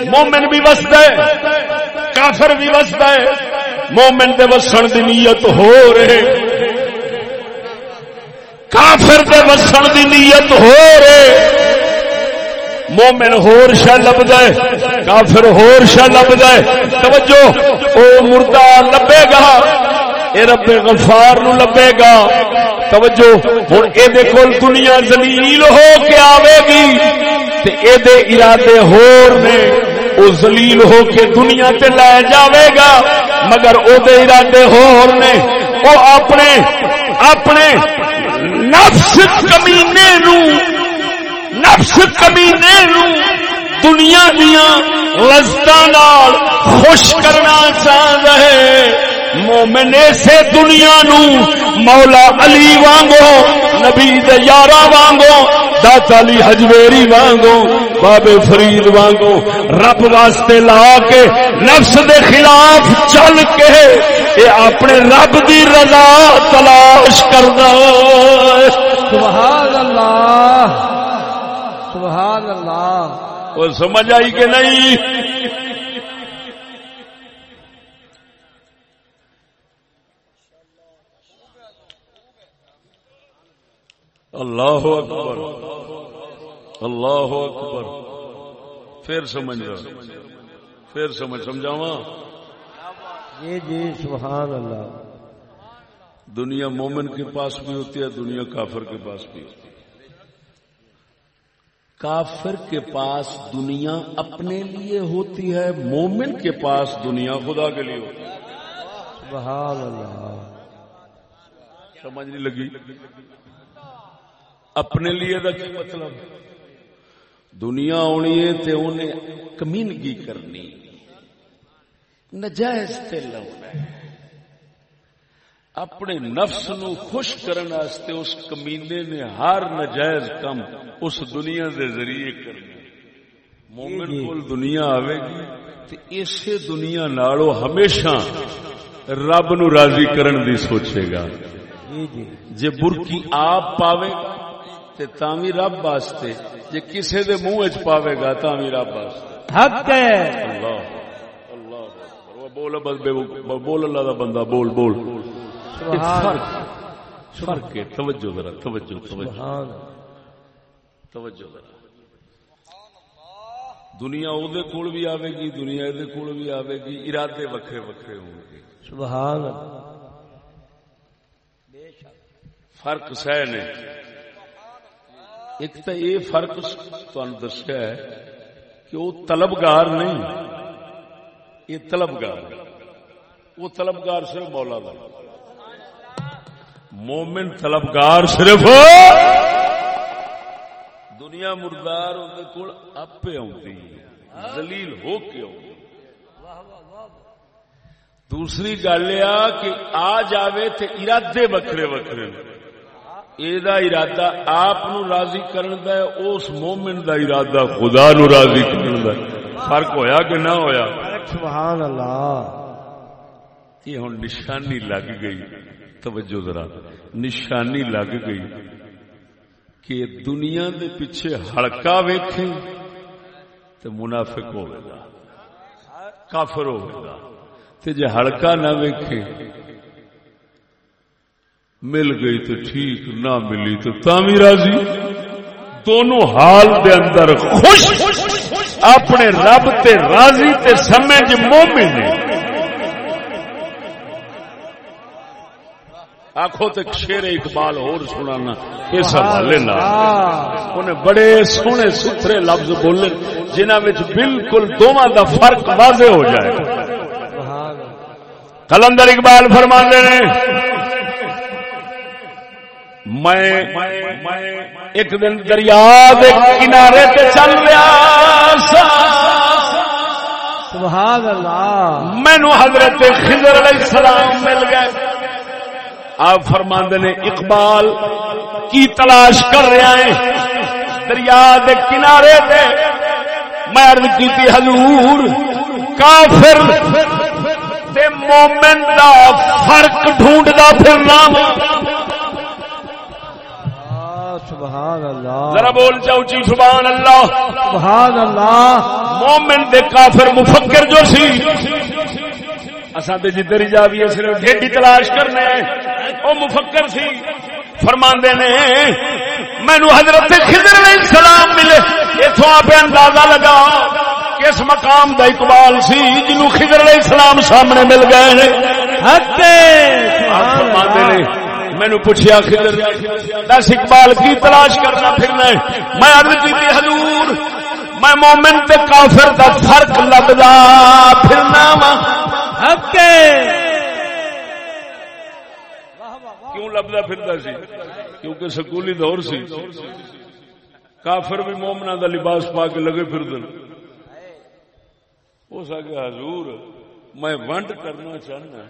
مومن بھی وسد ہے، کافر بھی وسد ہے۔ مومن دے وسن دی نیت ہو رہے۔ کافر دے وسن دی نیت ہو رہے۔ مومن ہور شا لبد ہے، کافر ہور شا لبد ہے۔ توجہ، او مردہ لبے گا۔ اے رب غفار نو لبے گا۔ توجہ ہوں یہ کول دنیا زلیل ہو کے آئے گی تے اے دے ارادے ہور نے او زلیل ہو کے دنیا تے لے جاوے گا۔ مگر او دے ارادے ہور نے او اپنے اپنے نفس کمینے نو، نفس کمینے نو دنیا دیا لذت خوش کرنا چاہ رہے مومن سے دنیا نو مولا علی وانگو نبی یارا وانگو داتا علی حجویری وانگو بابے فرید وانگو رب واسطے لا کے نفس دے خلاف چل کے یہ اپنے رب دی رضا تلاش کرنا۔ سبحان اللہ سبحان اللہ۔ وہ سمجھ آئی کہ نہیں؟ اللہ اکبر اللہ اکبر پھر سمجھ رہا پھر سمجھ سمجھاوا جی جی سبحان اللہ۔ دنیا مومن کے پاس بھی ہوتی ہے دنیا کافر کے پاس بھی ہوتی ہے۔ کافر کے پاس دنیا اپنے لیے ہوتی ہے مومن کے پاس دنیا خدا کے لیے ہوتی ہے۔ سبحان اللہ۔ سمجھ نہیں لگی؟ اپنے لیے کا مطلب؟ دنیا آنی ہے تے انہیں کمینگی کرنی۔ نجائز تے اپنے نفس نو خوش کرنے واسطے اس کمینے نے ہر نجائز کم اس دنیا دے ذریعے کرنا مومن جی، جی۔ کول دنیا آئے گی تے اسی دنیا نالو ہمیشہ رب نو راضی کرن دی سوچے گا۔ جی جی۔ جے برکی آپ پاوے گا تے تاوی رب واسطے۔ جے کسے دے منہ وچ پاوے گا تاوی رب واسطے۔ حق ہے۔ اللہ۔ اللہ اکبر۔ بول بس بے بول اللہ دا بندہ بول بول۔ سبحان فرق ہے۔ توجہ ذرا توجہ توجہ۔ سبحان توجہ ذرا۔ دنیا او دے کول بھی آوے گی دنیا دے کول بھی آوے گی۔ ارادے وکھرے وکھرے ہوں گے۔ سبحان اللہ۔ فرق سہ نے۔ ایک تو یہ فرق تہن دسیا ہے کہ وہ طلبگار نہیں، یہ طلبگار، وہ طلبگار صرف مولا دا۔ مومن طلبگار صرف دنیا مردار اندر کول اپے آتی دلیل ہو کے آتی دوسری گل یہ کہ آ جاوے تے ارادے وکھرے وکھرے۔ یہ ارادہ آپ نو راضی کرن دا ہے اس مومن دا ارادہ خدا نو راضی کرن دا ہے۔ فرق ہویا کہ نہ ہویا؟ سبحان اللہ یہ ہن نشانی لگ گئی۔ توجہ ذرا نشانی لگ گئی کہ دنیا دے پیچھے ہڑکا ویکھے تو منافق ہوئے گا کافر ہوئے گا۔ تے جے ہڑکا نہ ویکھے مل گئی تو ٹھیک نہ ملی تو تامی راضی۔ دونوں حال دے اندر خوش اپنے رب تے راضی تے سمجھ مومن آخو تے شیر اقبال اور سنانا اس حوالے انہیں بڑے سونے ستھرے لفظ بولے جنہاں وچ بالکل دوواں دا فرق واضح ہو جائے۔ کلندر اقبال فرماندے نے میں ایک دن دریا دے کنارے تے چل رہا سا۔ سبحان اللہ۔ مینو حضرت خضر علیہ السلام مل گئے۔ آپ فرماندے نے اقبال کی تلاش کر رہا ہے؟ دریا دے کنارے تے۔ میں عرض کی تھی حضور کافر تے مومن دا فرق ڈھونڈدا پھرنا۔ سبحان اللہ۔ ذرا بول جاؤ جی سبحان اللہ۔ سبحان اللہ۔ مومن دے کافر مفکر جو سی۔ اساں تے جدھر جا بھی صرف ڈھیڈی تلاش کرنے او مفکر سی۔ فرماندے نے مینو حضرت خضر علیہ السلام ملے۔ ایتھوں آپ اندازہ لگا کس مقام دا اقبال سی جنوں خضر علیہ السلام سامنے مل گئے نے۔ فرماندے نے مینو پوچھیا خضر دس اقبال کی تلاش کرنا پھرنا ہے۔ میں عرض کی حضور میں مومن تے کافر دا فرق لگدا پھرنا وا حق کیوں لبدا پھردا سی؟ کیونکہ سکولی دور سی۔ کافر بھی مومنا دا لباس پا کے لگے پھر دن ہو سکے حضور میں ونڈ کرنا چاہنا۔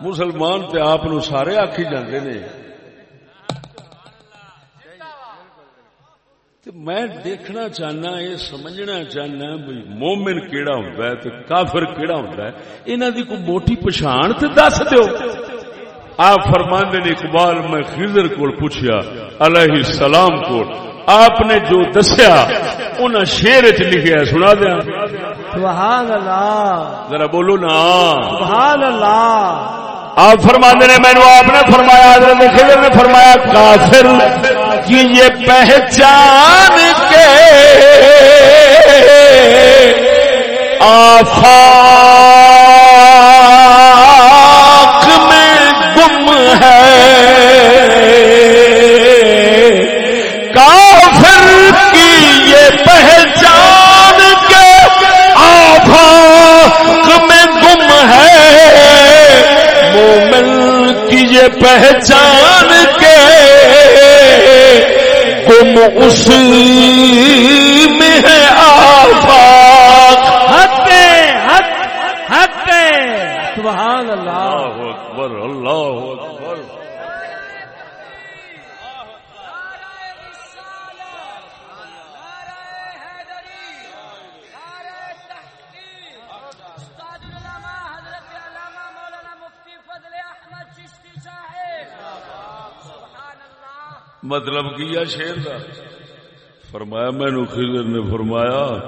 مسلمان تے آپ نو سارے آکھی جاندے نے۔ تے میں دیکھنا چاہنا یہ سمجھنا چاہنا بھائی مومن کیڑا ہوتا ہے تو کافر کیڑا ہوتا ہے۔ انہوں دی کوئی موٹی پچھان تو دس دو آپ فرماندے نے اقبال میں خضر کو پوچھیا علیہ السلام کو آپ نے جو دسیا انہیں شیر چ لکھا سنا دیا سبحان اللہ. ذرا بولو نا. سبحان اللہ. آپ فرماندے نے مینو آپ نے فرمایا حضرت خضر نے فرمایا کافر کی یہ پہچان کے آفاق میں گم ہے۔ یہ پہچان کے گم اس مطلب کیا شیر کا فرمایا، میں نو خضر نے فرمایا،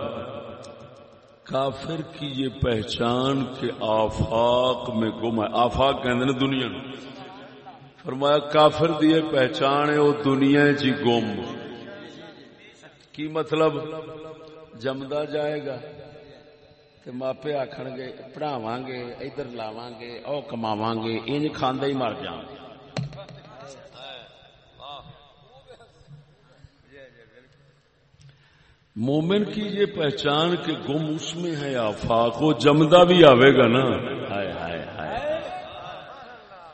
کافر کی یہ پہچان کے آفاق میں گم ہے۔ آفاق کہتے دنیا نو۔ فرمایا، کافر دی یہ پہچان ہے، وہ دنیا چ گم۔ کی مطلب؟ جمدا جائے گا تے ماپے آخن گے، پڑھاواں گے، ادھر لاواں گے، او کماواں گے، انج کھاندے ہی مر جان گے۔ مومن کی یہ پہچان کہ گم اس میں ہے آفاق وہ جمدا بھی آئے گا نا۔ ہائے ہائے ہائے۔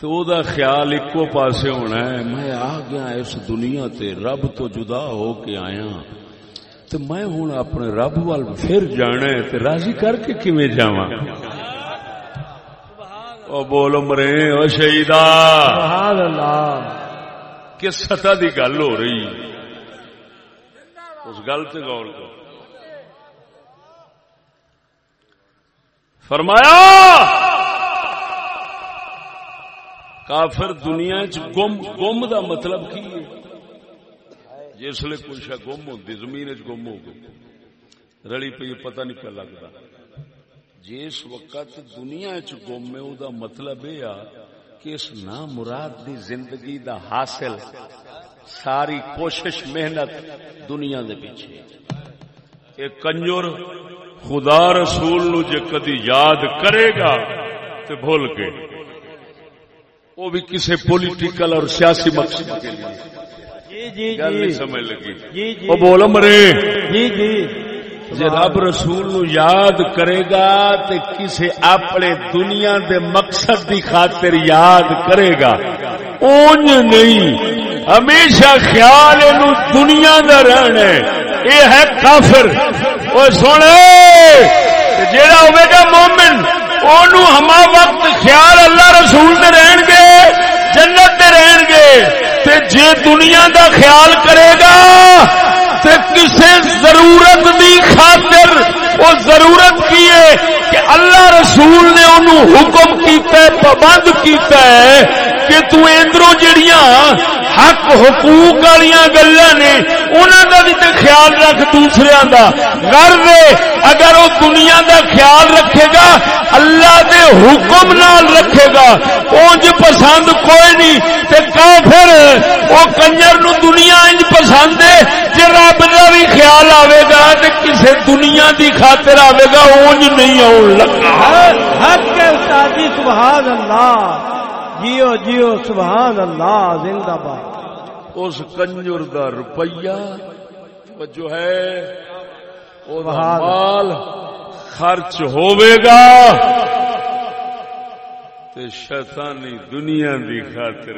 تو او دا خیال ایکو پاسے ہونا ہے۔ میں آ گیا اس دنیا تے رب تو جدا ہو کے آیا۔ تو میں ہوں اپنے رب وال پھر جانا ہے۔ تے راضی کر کے کیویں جاواں؟ او بولو مرے او شہیدا سبحان اللہ۔ کس سطح دی گل ہو رہی؟ ہے اس گل سے غور کرو۔ فرمایا، کافر دنیا چ گم گم دا مطلب کی ہے؟ جس کوئی شا گم ہوتی زمین چ گم ہو گئی۔ رلی پہ یہ پتہ نہیں پہ لگتا۔ جس وقت دنیا چ گم ہے، او دا مطلب یہ آ کہ اس نام مراد دی زندگی دا حاصل ساری کوشش محنت دنیا دے پیچھے۔ ایک کنجر خدا رسول نو جے کدی یاد کرے گا تے بھول کے وہ بھی کسی پولیٹیکل اور سیاسی مقصد کے لیے۔ جی جی نہیں جی سمجھ لگی۔ جی جی۔ وہ مرے جی جی۔ جے رب رسول نو یاد کرے گا تے کسے اپنے دنیا دے مقصد دی خاطر یاد کرے گا۔ اونج نہیں۔ ہمیشہ خیال اینو دنیا دا رہنا ہے۔ ہے کافر۔ او سنے جیڑا ہوے گا مومن، اونوں ہما وقت خیال اللہ رسول دے رہن گے، جنت دے رہن گے۔ تے جے دنیا دا خیال کرے گا، تے کسے ضرورت دی خاطر، وہ ضرورت کی ہے کہ اللہ رسول نے انہوں حکم کیتا ہے، پابند کیتا ہے کہ تو اندروں جڑیاں حق حقوق والی گلا نے انہوں کا بھی تے خیال رکھ دوسرے دا۔ غرض اگر وہ دنیا دا خیال رکھے گا، اللہ دے حکم نال رکھے گا۔ اونج پسند کوئی نہیں، تے کافر وہ کنجر نو دنیا انج پسند ہے، جے رب دا بھی خیال آئے گا، تے کسے دنیا دی خاطر آئے گا، اونج نہیں آن لگا۔ حق کے استادی سبحان اللہ۔ جیو جیو، سبحان اللہ، زندہ باد۔ اس کنجر دا روپیہ جو ہے مال خرچ ہوئے گا۔ تے شیطانی دنیا دی خاطر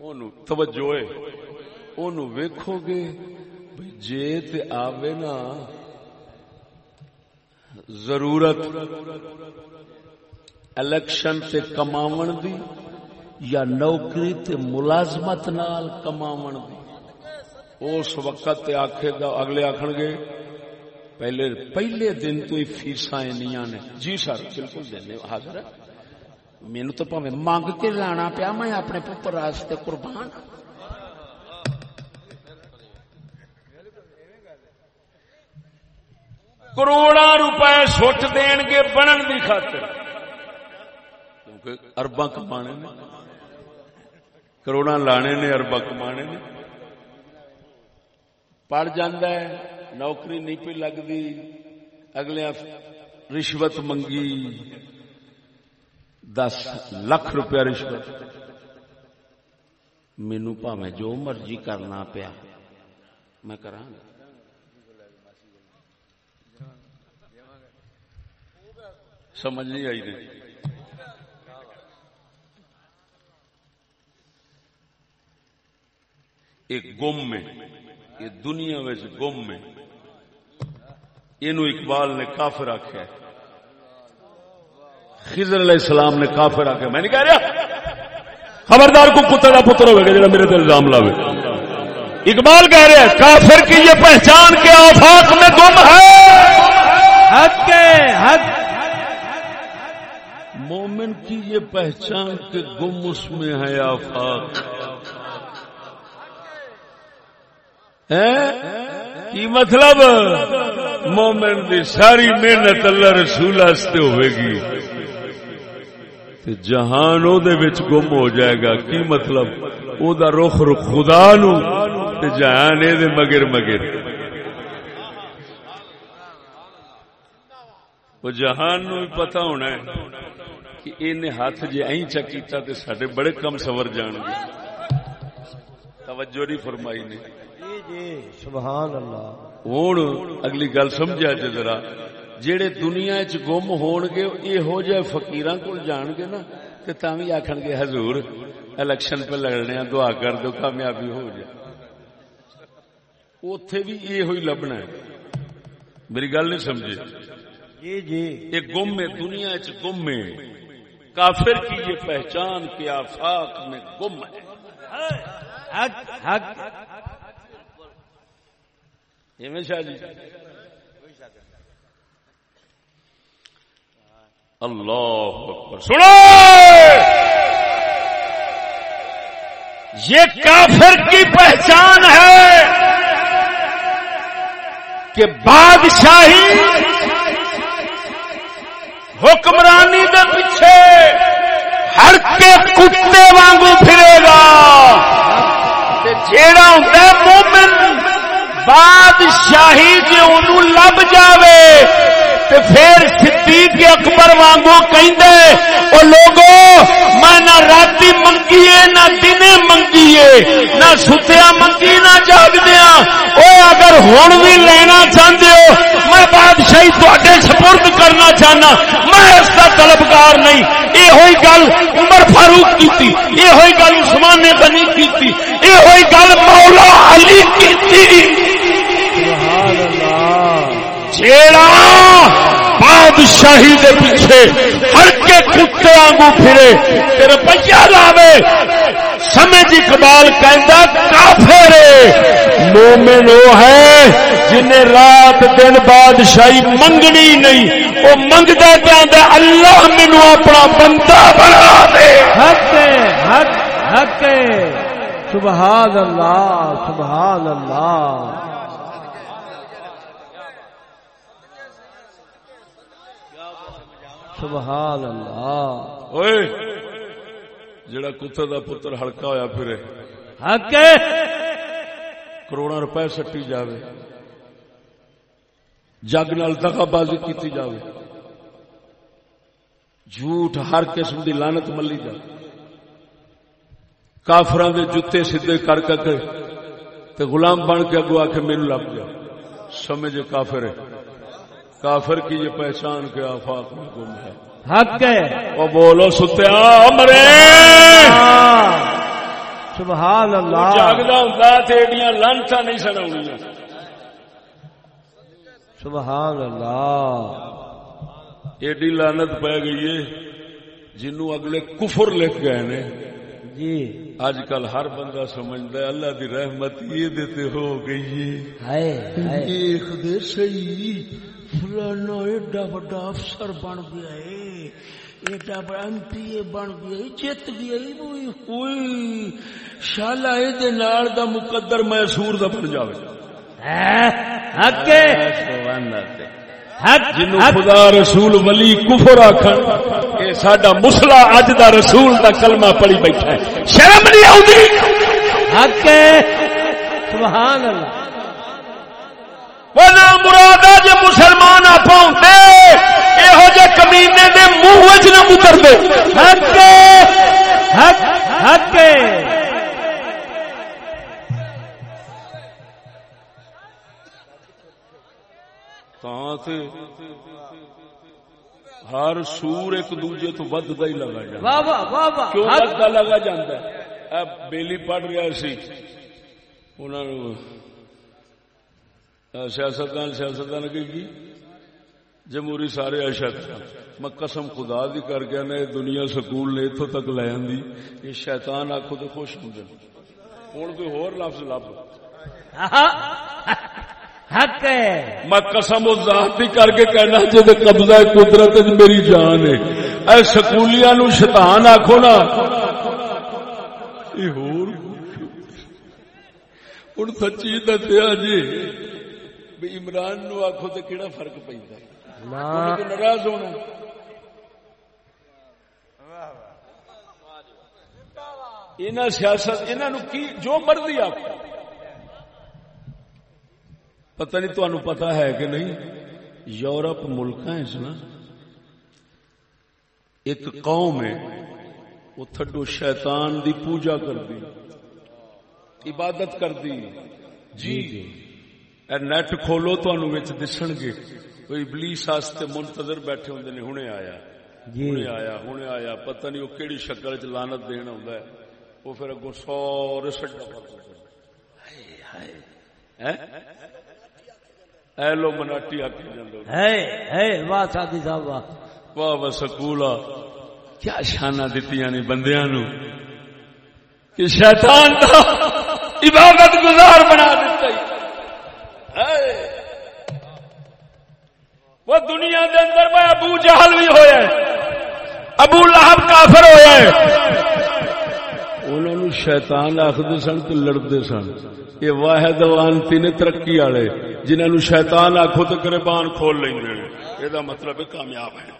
اونوں توجہ ہے اونوں ویکھو گے جے تے آوے نا ضرورت الیکشن تے کماون دی۔ یا نوکری تے ملازمت نال کماون دی۔ اس وقت آخے گا اگلے آخ گے، پہلے پہلے دن تو ہی فیسا نے۔ جی سر، بالکل دینے حاضر مینو تو پاوے منگ کے لانا پیا، میں اپنے پتر واسطے قربان۔ کروڑا روپے سٹ دین گے بنن کی خاطر۔ کیونکہ اربا کمانے نے۔ کروڑا لانے نے اربا کمانے نے پڑ ہے نوکری نہیں پی لگتی اگلے رشوت منگی دس لاکھ روپیہ رشوت مینو پاوے جو مرضی کرنا پیا میں کرا سمجھ نہیں آئی نہیں ایک گم میں یہ دنیا میں گم میں۔ یہ اقبال نے کافر آخیا خضر علیہ السلام نے کافر آ کے میں نہیں کہہ رہا خبردار کو پتر کا پتر ہوگا جا میرے دل الزام لاوے۔ اقبال کہہ رہے ہیں کافر کی یہ پہچان کے آفاق میں گم ہے۔ حق کے حق۔ مومن کی یہ پہچان کے گم اس میں ہے آفاق۔ کی مطلب؟ مومن کی ساری محنت اللہ رسول ہوئے گی۔ جہان او دے وچ گم ہو جائے گا۔ کی مطلب؟ او دا رخ رخ خدا نو تے جہان اے دے مگر مگر۔ وہ جہان نو بھی پتہ ہونا ہے کہ اینے ہاتھ جے این چکیتا تے ساڈے بڑے کم سور جان گے۔ توجہ نہیں فرمائی نے۔ جی جی سبحان اللہ۔ ہن اگلی گل سمجھا جے ذرا۔ جہے دنیا چ گم ہون گے یہ جائے فکیر کو جان گے نا تو تھی آخر گے حضور الیکشن پہ لڑنے دعا کر دو کامیابی ہو جائے۔ اتے بھی یہ ہوئی لبنا ہے۔ میری گل نہیں سمجھے؟ جی جی۔ یہ گم ہے دنیا چ گم ہے۔ کافر کی یہ پہچان کے آفاق میں گم ہے۔ حق حق۔ شاہ جی۔ اللہ اکبر۔ سنو۔ یہ کافر کی پہچان ہے کہ بادشاہی حکمرانی کے پیچھے ہر کے کتے وانگو پھرے گا۔ جیڑا ہوتا ہے مومن بادشاہی جی ان لب جاوے تے پھر صدیق اکبر وانگو کہندے، او لوگو، میں نہ راتی منگیے نہ دنے منگیے نہ ستیا منگی، نہ جاگدیا او اگر ہن بھی لینا چاہندے ہو، میں بادشاہی تواڈے سپرد کرنا چاہنا۔ میں اس کا طلبگار نہیں۔ اے ہوئی گل عمر فاروق کیتی اے ہوئی گل عثمان غنی کیتی اے ہوئی گل مولا علی کیتی سبحان اللہ جیڑا بادشاہی دے پیچھے ہر کے کتے آنگو پھرے، تیرے روپیہ لاوے۔ سمجھ جی اقبال کہندا، کافر مومن وہ ہے جنہیں رات دن بادشاہی منگنی نہیں، وہ منگتا پہ اللہ مینو اپنا بندہ بنا دے۔ حق حق حق سبحان اللہ سبحان اللہ۔ سبحان اللہ اوئے جڑا کتے دا پتر ہلکا ہویا پھرے حق کروڑا روپے سٹی جاوے جگ نال دغا بازی کیتی جاوے۔ جھوٹ ہر قسم دی لانت ملی جائے کافران دے جتے سدھے کر کے تے غلام بن کے اگو آ کے میرے لگ جا۔ سمجھے کافر ہے۔ کافر کی یہ پہچان کے آفاق میں گم ہے۔ حق ہے۔ وہ بولو ستیا مرے سبحان اللہ جاگتا ہوں ایڈیاں لانچا نہیں سنا سبحان اللہ ایڈی لانت پی گئی ہے جنوں اگلے کفر لکھ گئے نے۔ جی۔ اج کل ہر بندہ سمجھتا ہے اللہ دی رحمت یہ دیتے ہو گئی ہائے دے فلانا ایڈا بڑا افسر بن گیا ہے ایڈا بڑا ایم پی اے بن گیا ہے جت گیا ہے کوئی کوئی شالا اے نال دا مقدر میسور دا بن جاوے۔ حق حق جنو خدا رسول ولی کفر آکھن کہ ساڈا مسلا اج دا رسول دا کلمہ پڑھی بیٹھا ہے۔ شرم نہیں حق سبحان اللہ۔ ونا مرادا جے مسلمان آپ ہوندے ایہو جے کمینے دے منہ وچ نہ متر دے حق حق حق تاں تے ہر سور ایک دوجے تو وددا ہی لگا واہ کیوں لگا ہے اے بیلی پڑھ رہا سی۔ انہاں نو سیاستدان سیاستدان کی کی؟ جمہوری سارے اشد میں قسم خدا دی کر گیا نے دنیا سکول نے اتوں تک لے آندی۔ یہ شیطان آخو تو خوش ہوں ہوں کوئی ہور لفظ لب۔ حق میں قسم و ذات دی کر کے کہنا جی قبضہ قدرت میری جان ہے۔ اے سکولیاں نو شیطان آخو نا۔ یہ ہور ہوں سچی دسیا جی۔ بھی عمران نو آخو تو کہڑا فرق پہ نا. ناراض ہونا انہاں سیاست انہاں نو کی جو مرضی آپ پتہ نہیں تمہیں پتا ہے کہ نہیں یورپ ملک نا۔ ایک قوم ہے وہ تھڈو شیطان دی پوجا کر دی عبادت کر دی جی۔ اے نیٹ کھولو تو دسن گے کوئی ابلیس واسطے منتظر بیٹھے ہوندے نے ہنے آیا ہنے آیا ہنے آیا پتہ نہیں وہ کیڑی شکل چ لعنت دین ہوندا ہے وہ پھر اگوں سارے سجدہ ہیں اے لو مناٹی آکی جاندے ہے ہے واہ سادی صاحب واہ واہ واہ سکولا کیا شانہ دتیاں نے بندیاں نو کہ شیطان دا عبادت گزار بنا ہے وہ دنیا دے اندر میں ابو جہل بھی ہویا ہے ابو لہب کافر ہویا ہے انہوں نے شیطان آخر سن تو لڑتے سن۔ یہ واحد وانتی نے ترقی والے۔ جنہوں نے شیطان آخو تو گربان کھول لیں گے یہ مطلب ہے کامیاب ہے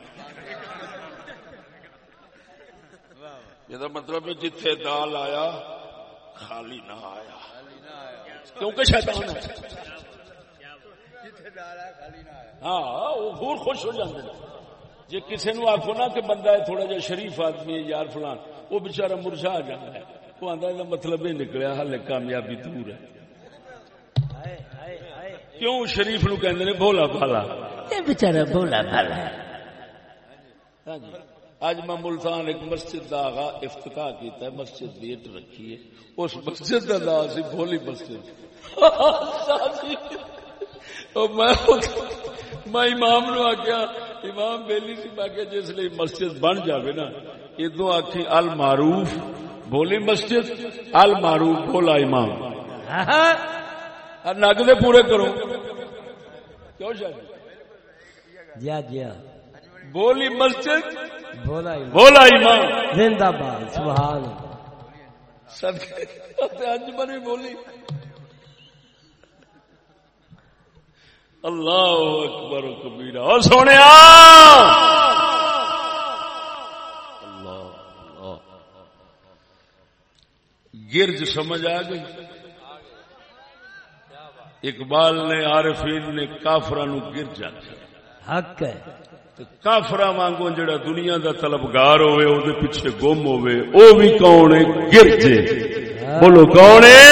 یہ مطلب ہے جتھے دال آیا، خالی نہ آیا۔ کیونکہ شیطان ہے۔ ہاں وہ ہور خوش ہو جاتے ہیں جی کسی نو آخو نا کہ بندہ ہے تھوڑا جا شریف آدمی ہے یار فلان وہ بےچارا مرجا آ جاتا ہے وہ آتا ہے مطلب یہ نکلیا ہال کامیابی دور ہے کیوں شریف نو کہندے نے بھولا بھالا یہ بیچارہ بولا بھالا ہاں جی اج میں ملتان ایک مسجد کا آغا افتتاح کیتا ہے مسجد دیٹ رکھی ہے اس مسجد کا نام سی بھولی مسجد میں امام نو آخیا امام بیلی سی میں آخیا جس لیے مسجد بن جاوے نا ادو آخی المعروف بولی مسجد المعروف بولا امام۔ اور نگدے پورے کرو کیوں شاید جیا جیا بولی مسجد بولا ہی بولا امام۔ زندہ باد سبحان اج بنی بولی۔ اللہ اکبر و کبیرہ۔ اور سونے گرج سمجھ آ گئی۔ اقبال نے عارفین نے کافرا نو گرج آخیا حق ہے۔ کافرا وانگو جڑا دنیا دا طلبگار ہوئے او دے پیچھے گم ہوئے او بھی کون ہے؟ گرج بولو کون ہے؟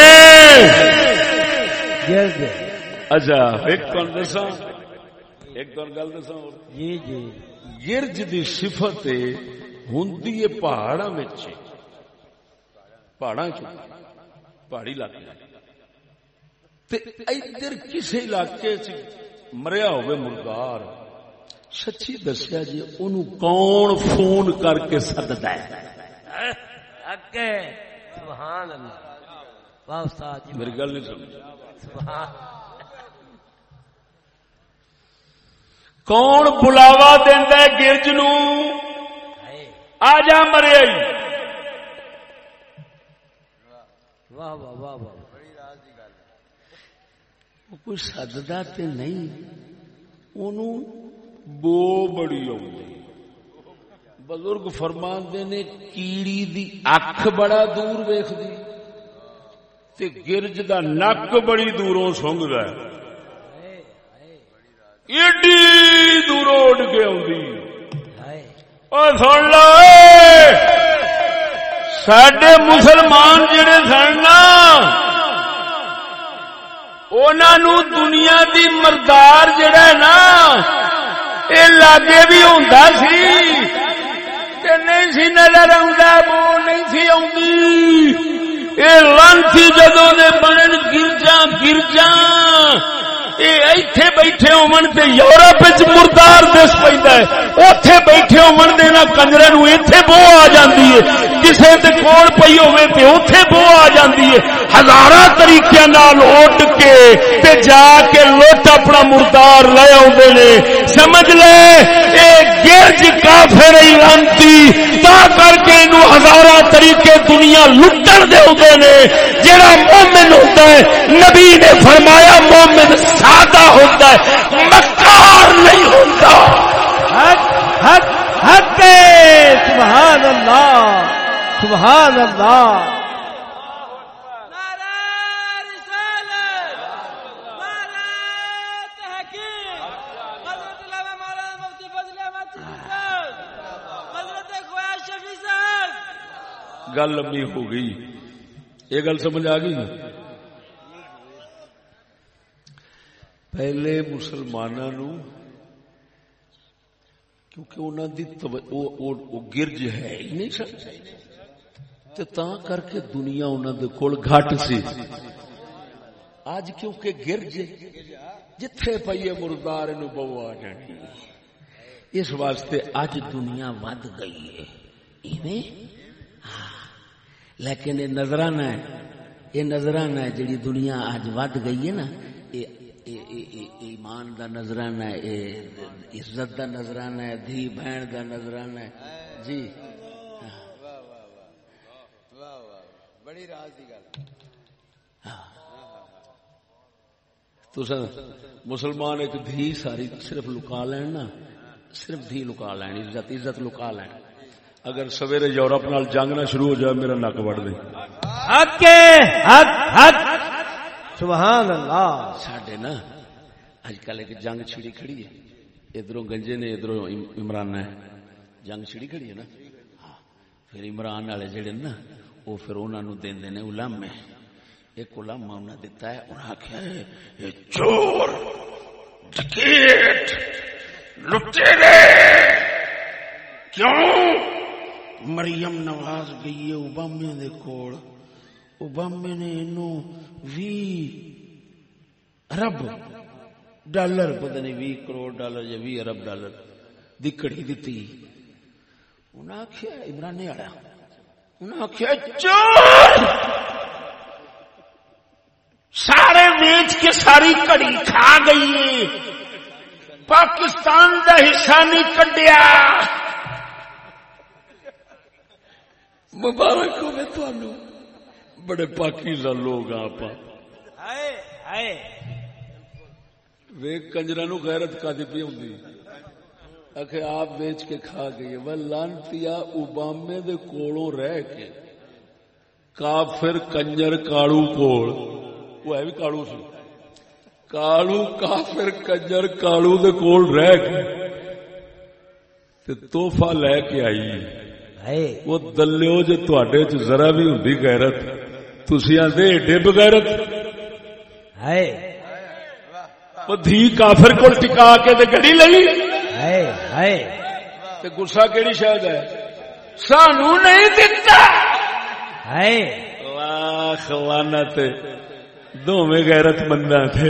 گرد اچھا۔ ایک کون دسا ایک کون گل دسا جی جی۔ گرج دی صفت ہندی ہے پہاڑا وچ۔ پہاڑا چ پہاڑی علاقے تے ادھر کسے علاقے چ مریا ہوئے مردار۔ سچی دسیا جی اونوں کون فون کر کے سددا ہے؟ حق ہے سبحان اللہ۔ واہ استاد جی۔ میری گل نہیں سمجھ۔ سبحان کون بلاوا دینا گرج نو؟ آ جا مرے واہ واہ واہ واہ کوئی سددا تے نہیں۔ اونوں بو بڑی آئی بزرگ فرمان نے کیڑی دی اکھ بڑا دور ویکھدی۔ تے گرج دا نک بڑی دوروں سونگدا ہے۔ ایڈی دوروں اڈ کے آدھی سن لو سڈے مسلمان جڑے سن نا انہوں دنیا دی مردار جڑا ہے نا اے لاگے بھی ہوں سی نہیں سی نظر آوندا وہ نہیں سی آوندی اے لانتی جدوں دے بنن گرجا گرجا یہ ایتھے بیٹھے ہون تے یورپ وچ مردار دس پیندا ہے۔ اوتھے بیٹھے ہون دے نا کنجرے نو ایتھے بو آ جاندی ہے۔ کسے تے کول پئی ہوے تے اوتھے بو آ جاندی ہے۔ ہزاراں طریقے نال اٹھ کے تے جا کے لوٹ اپنا مردار لے آوندے نے۔ سمجھ لے، اے گرج کافر لانتی تا کر کے اینو ہزاراں طریقے دنیا لٹن دے ہوندے نے۔ جڑا مومن ہوتا ہے، نبی نے فرمایا، مومن سادہ ہوتا ہے مکار نہیں ہوتا۔ حق حق حق ہے۔ سبحان اللہ سبحان اللہ۔ گل لمبی ہو گئی۔ یہ گل سمجھ آ گئی؟ نا پہلے مسلمانوں کیونکہ انہوں دی تو- او- او- او گرج ہے ہی نہیں سن تے تاں کر کے دنیا انہوں دے کول گھٹ سی اج کیونکہ گرج جتھے پئیے مردار نو بو آ جانی اس واسطے اج دنیا ود گئی ہے ایویں لیکن یہ نظرانہ ہے یہ نظرانہ ہے جڑی دنیا اج ود گئی ہے نا یہ ایمان دا نظرانہ ہے عزت دا نظرانہ ہے دھی بہن دا نظرانہ ہے۔ جی۔ بڑی راز کی گل۔ تو مسلمان ایک دھی ساری صرف لکا لین نا صرف دھی لکا لین عزت عزت لکا لین۔ اگر سویرے یورپ نال جنگ نہ شروع ہو جائے میرا نک وڑ دے۔ حق حق حق۔ سبحان اللہ ساڈے نا اج کل ایک جنگ چھڑی کھڑی ہے۔ ادھروں گنجے نے، ادھروں عمران ہے۔ جنگ چھڑی کھڑی ہے نا؟ ہاں، پھر عمران والے جڑے نا، وہ پھر انہوں نے دیندے نے علامے ایک علامہ انہیں دیتا ہے انہیں آخیا ہے، یہ چور ڈکیٹ لٹیرے کیوں؟ مریم نواز گئی ہے اوبامے دے کول۔ اوبامے نے اینو وی ارب ڈالر، پتہ نہیں بھی کروڑ ڈالر یا بھی ارب ڈالر دی کڑی دیتی انہیں آخیا عمران والا انہیں آخیا چور! سارے ویچ کے ساری کڑی کھا گئی ہے پاکستان دا حصہ نہیں کڈیا۔ مبارک ہوے تھانوں بڑے پاکیزہ لوگ آپ۔ وے کنجرا نو غیرت کا دی پی ہوندی۔ اکھے آپ بیچ کے کھا گئی۔ وہ لانتیا اوبامے دے کولوں رہ کے کافر کنجر کاڑو کول۔ وہ ہے بھی کاڑو سی۔ کاڑو کافر کنجر کاڑو دے کول رہ کے تے توحفہ لے کے آئی۔ وہ دلیو جے تواڈے چ ذرا بھی ہوندی غیرت۔ تسی آندے ایڈے بغیرت وہ دھی کافر کول ٹکا کے تے گڑی لئی۔ ہائے ہائے۔ تے گسا کیڑی شاید ہے؟ سانو نہیں دتا۔ ہائے۔ لاکھ لعنت۔ دوویں غیرت منداں تے۔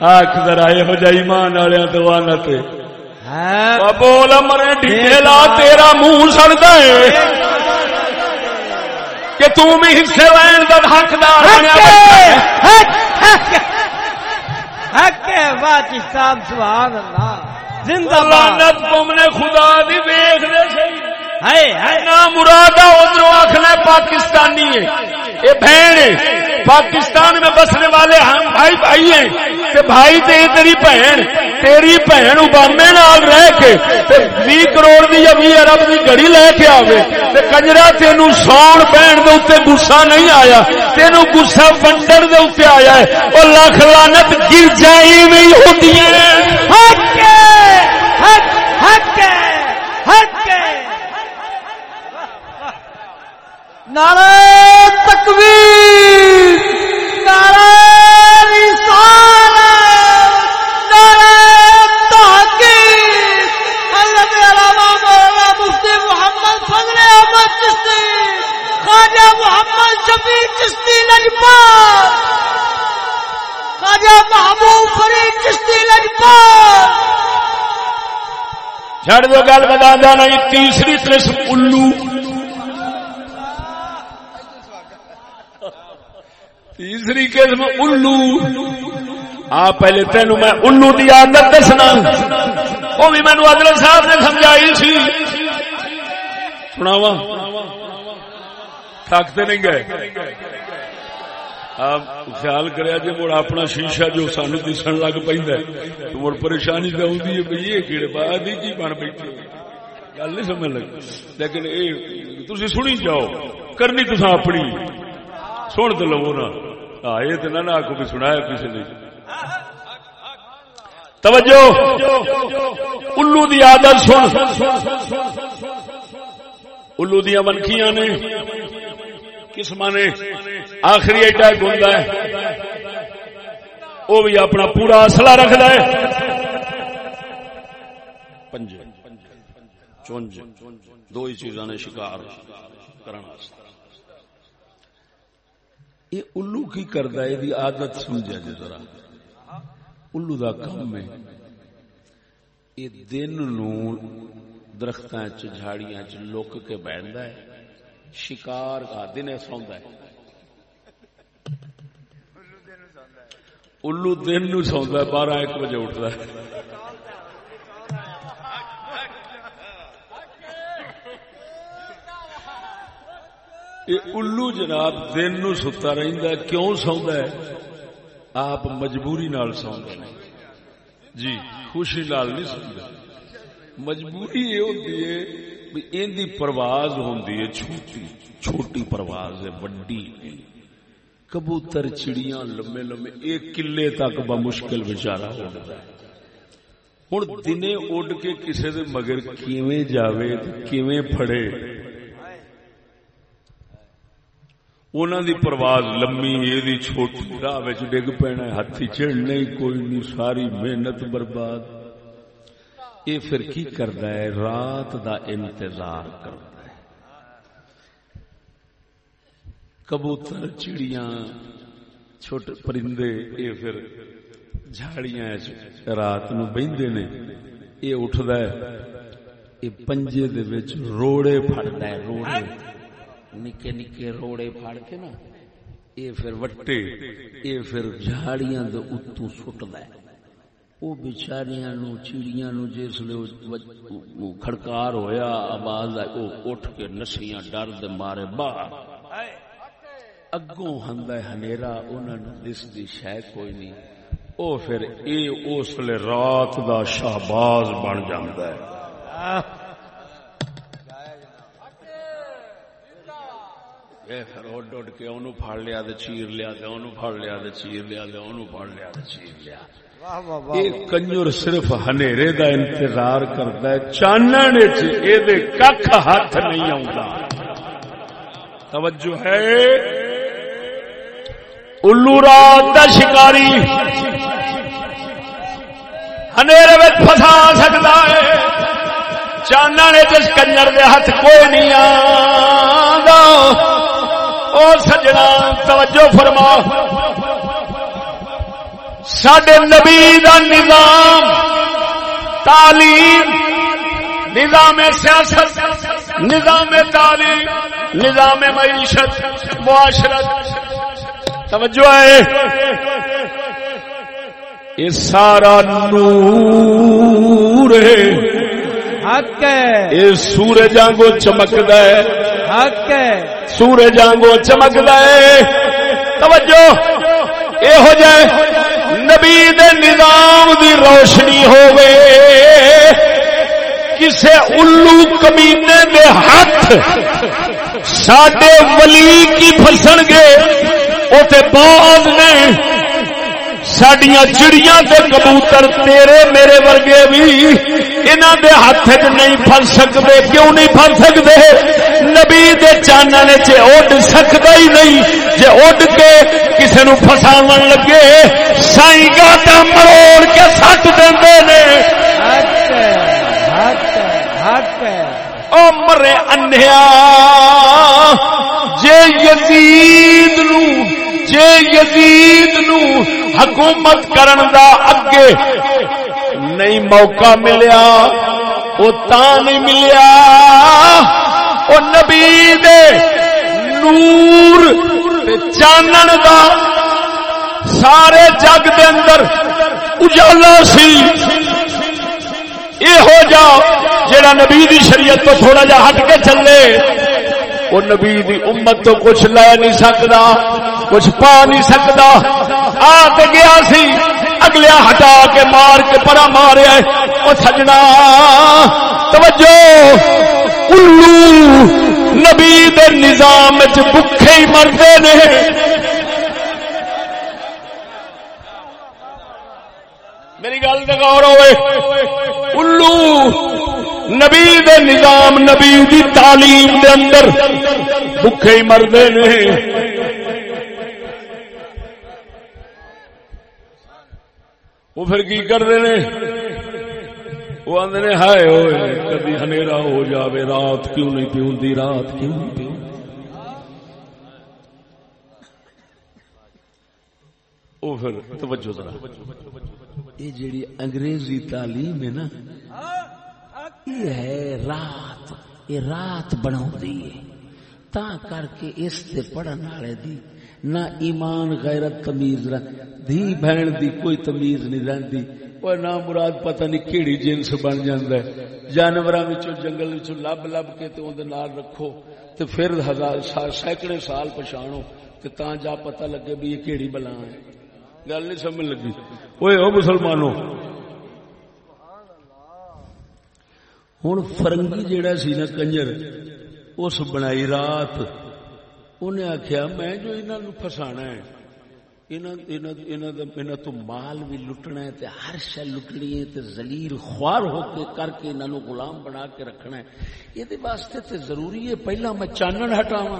آکھ ذرا یہ ہو جائی ایمان والےاں تے لعنت۔ ہاں۔ او بول مرے ڈھیلا تیرا منہ سڑدا ہے۔ کہ تم بھی حصے لین کا حقدار۔ پاکستان سبحان اللہ۔ زندہ باد۔ لعنت تم نے خدا دی دے ہے نہ مرادہ ادھر آخنا پاکستانی ہے۔ یہ بہن ہے پاکستان میں بسنے والے ہم بھائی بھائی ہیں۔ تے بھائی تے تیری بہن تیری بہن اوبامے نال رہ کے تے 20 کروڑ دی یا 20 ارب دی گھڑی لے کے آوے تے کنجرا تینو سون بہن دے اوتے غصہ نہیں آیا، تینو غصہ ونڈر دے اوتے آیا ہے او لاکھ لعنت گر جائی ہوندی حق حق حق حق نعرہ تکبیر۔ لجپال خواجہ محبوب فرید چشتی لجپال چھڑ دو گل بتا نہیں تیسری قسم الو۔ تیسری قسم الو۔ آ، پہلے تینو میں الو دی عادت دسنا۔ وہ بھی مینو ادل صاحب نے سمجھائی سی۔ سناوا تھکتے نہیں گئے۔ آپ خیال کریا جی مڑ اپنا شیشہ جو سان دسن لگ پہ تو مڑ پریشانی تو آتی ہے بھائی یہ کیڑے بعد ہی کی بن بیٹھے گل نہیں سمجھ لگی۔ لیکن یہ تھی سنی جاؤ، کرنی تو اپنی۔ سن تو لو نا۔ ہاں یہ تو نہ آخو بھی سنایا کسی نے۔ توجہ۔ الو دی عادت سن۔ الو دیا منکیاں نے۔ قسم نے آخری ایڈا گندا ہے۔ وہ بھی اپنا پورا اصلہ رکھتا ہے۔ پنجے۔ چونج دو ہی چیزاں نے شکار کرنا یہ الو کی کرتا ہے؟ یہ عادت سمجھا جی ذرا۔ الو دا کام ہے۔ یہ دن نو درختاں چ جھاڑیاں چ لک کے بہندا ہے۔ شکار کا دن سوندا ہے۔ الو دن نو سوندا ہے، بارہ ایک بجے اٹھتا ہے۔ یہ الو جناب، دن نو ستا رہندا ہے، کیوں سوندا ہے؟ آپ مجبوری نال سوندا نہیں جی خوشی نال نہیں سوندا۔ مجبوری یہ ہوتی ہے ان دی پرواز ہوندی ہے چھوٹی چھوٹی پرواز ہے بڑی کبوتر چڑیاں لمبے لمبے ایک کلے تک بمشکل بچارا اڑتا ہے ہوں دنے اڈ کے کسے دے مگر کیویں جاوے کیویں پھڑے انہوں دی پرواز لمبی یہ چھوٹی راہ ڈگ پینا ہاتھی چڑھنے کوئی نہیں ساری محنت برباد یہ پھر کی کرتا ہے، رات دا انتظار کرتا ہے۔ کبوتر، چڑیاں چھوٹے پرندے، یہ پھر جھاڑیاں رات نو بہندے نے، یہ اٹھتا ہے۔ یہ پنجے دے وچ روڑے پھڑتا ہے، روڑے۔ نکے نکے روڑے پھڑ کے نا، یہ پھر وٹے، یہ پھر جھاڑیاں دے اتوں سٹدا ہے۔ وہ بچاریاں نو چڑیاں نو جس لے کھڑکار ہویا، آواز آئی وہ اٹھ کے نسیاں ڈر دے مارے باہر اگوں ہندا ہنیرا، انہاں نو دس دی شے کوئی نہیں۔ او پھر اے اس لے رات دا شہباز بن جاندا ہے۔ اے پھر اڈ اڈ کے اونوں پھڑ لیا تے چیر لیا تے اونوں پھڑ لیا تے چیر لیا تے اونوں پھڑ لیا تے چیر لیا۔ یہ کنجر صرف ہنیرے دا انتظار کرتا ہے چانن یہ کھ ہاتھ نہیں آتا توجہ ہے۔ الو رات دا شکاری۔ ہنیرے میں فسا سکتا ہے۔ چانن جس کنجر دے ہاتھ کوئی نہیں آ سجنا توجہ فرما سڈے نبی دا نظام تعلیم نظام سیاست نظام تعلیم نظام معیشت معاشرت۔ توجہ ہے یہ سارا نور ہے۔ حق ہے۔ یہ سورج آنگو چمکد ہے۔ حق ہے۔ سورج آنگو چمکد ہے۔ توجہ یہ ہو جائے۔ نبی دے نظام دی روشنی ہوے کسے الو کمینے دے ہاتھ ساڈے ولی کی پھسن گے وہ بعد نے سڈیا چڑیاں تے کبوتر تیرے میرے ورگے بھی انہوں دے ہاتھ چ نہیں پھل سکتے کیوں نہیں پھل سکتے نبی دے چانن چ اڈ سکتا ہی نہیں جے اڈ کے کسی نو فساو لگے سائی گاٹا مروڑ کے سٹ دے نے حق ہے حق ہے حق ہے او مرے انیا جے یزید نو جے یزید نو حکومت کرن دا اگے نہیں موقع ملیا وہ تا نہیں ملیا۔ وہ نبی دے نور تے چانن دا سارے جگ دے اندر اجالا سی۔ یہ ہو جا جڑا نبی دی شریعت تو تھوڑا جا ہٹ کے چلے۔ وہ نبی دی امت تو کچھ لے نہیں سکتا کچھ پا نہیں سکتا آ کے گیا سی، اگلیا ہٹا کے مار کے پرا ماریا وہ سجنا۔ توجہ، الو نبی دے نظام چ بکھے ہی مرتے نے۔ میری گل تو غور ہوئے۔ الو نبی دے نظام، نبی دی تعلیم دے اندر بکھے ہی مردے نے۔ وہ پھر کی کرتے نے وہ آدھے نے، ہائے ہوئے کبھی ہنیرا ہو جاوے، رات کیوں نہیں پیوندی؟ رات کیوں نہیں پیوندی؟ وہ پھر توجہ ذرا۔ یہ جیڑی انگریزی تعلیم ہے نا یہ ہے رات، یہ رات بنا تا کر کے اس سے پڑھن والے دی نہ ایمان غیرت تمیز رہ دھی بہن دی کوئی تمیز نہیں رہندی۔ وہ نہ مراد پتہ نہیں کیڑی جنس بن جاندا ہے۔ جانوراں وچوں، جنگل وچوں لب لب کے تے اون نال رکھو تے پھر ہزار سال سینکڑے سال پچھاڑو تے تاں جا پتہ لگے بھی یہ کیڑی بلا ہے۔ گل نہیں سمجھ لگی۔ اوے او مسلمانوں ہوں فرنگی جیڑا سی نا کنجر اس بنائی رات انہیں آخیا میں جو انہوں فسانا ہے تو مال بھی لٹنا ہے تے ہر شہ لٹنی ہے تے زلیل خوار ہو کے کر کے انہوں نے غلام بنا کے رکھنا ہے یہ واسطے تے ضروری ہے پہلا میں چانن ہٹاوا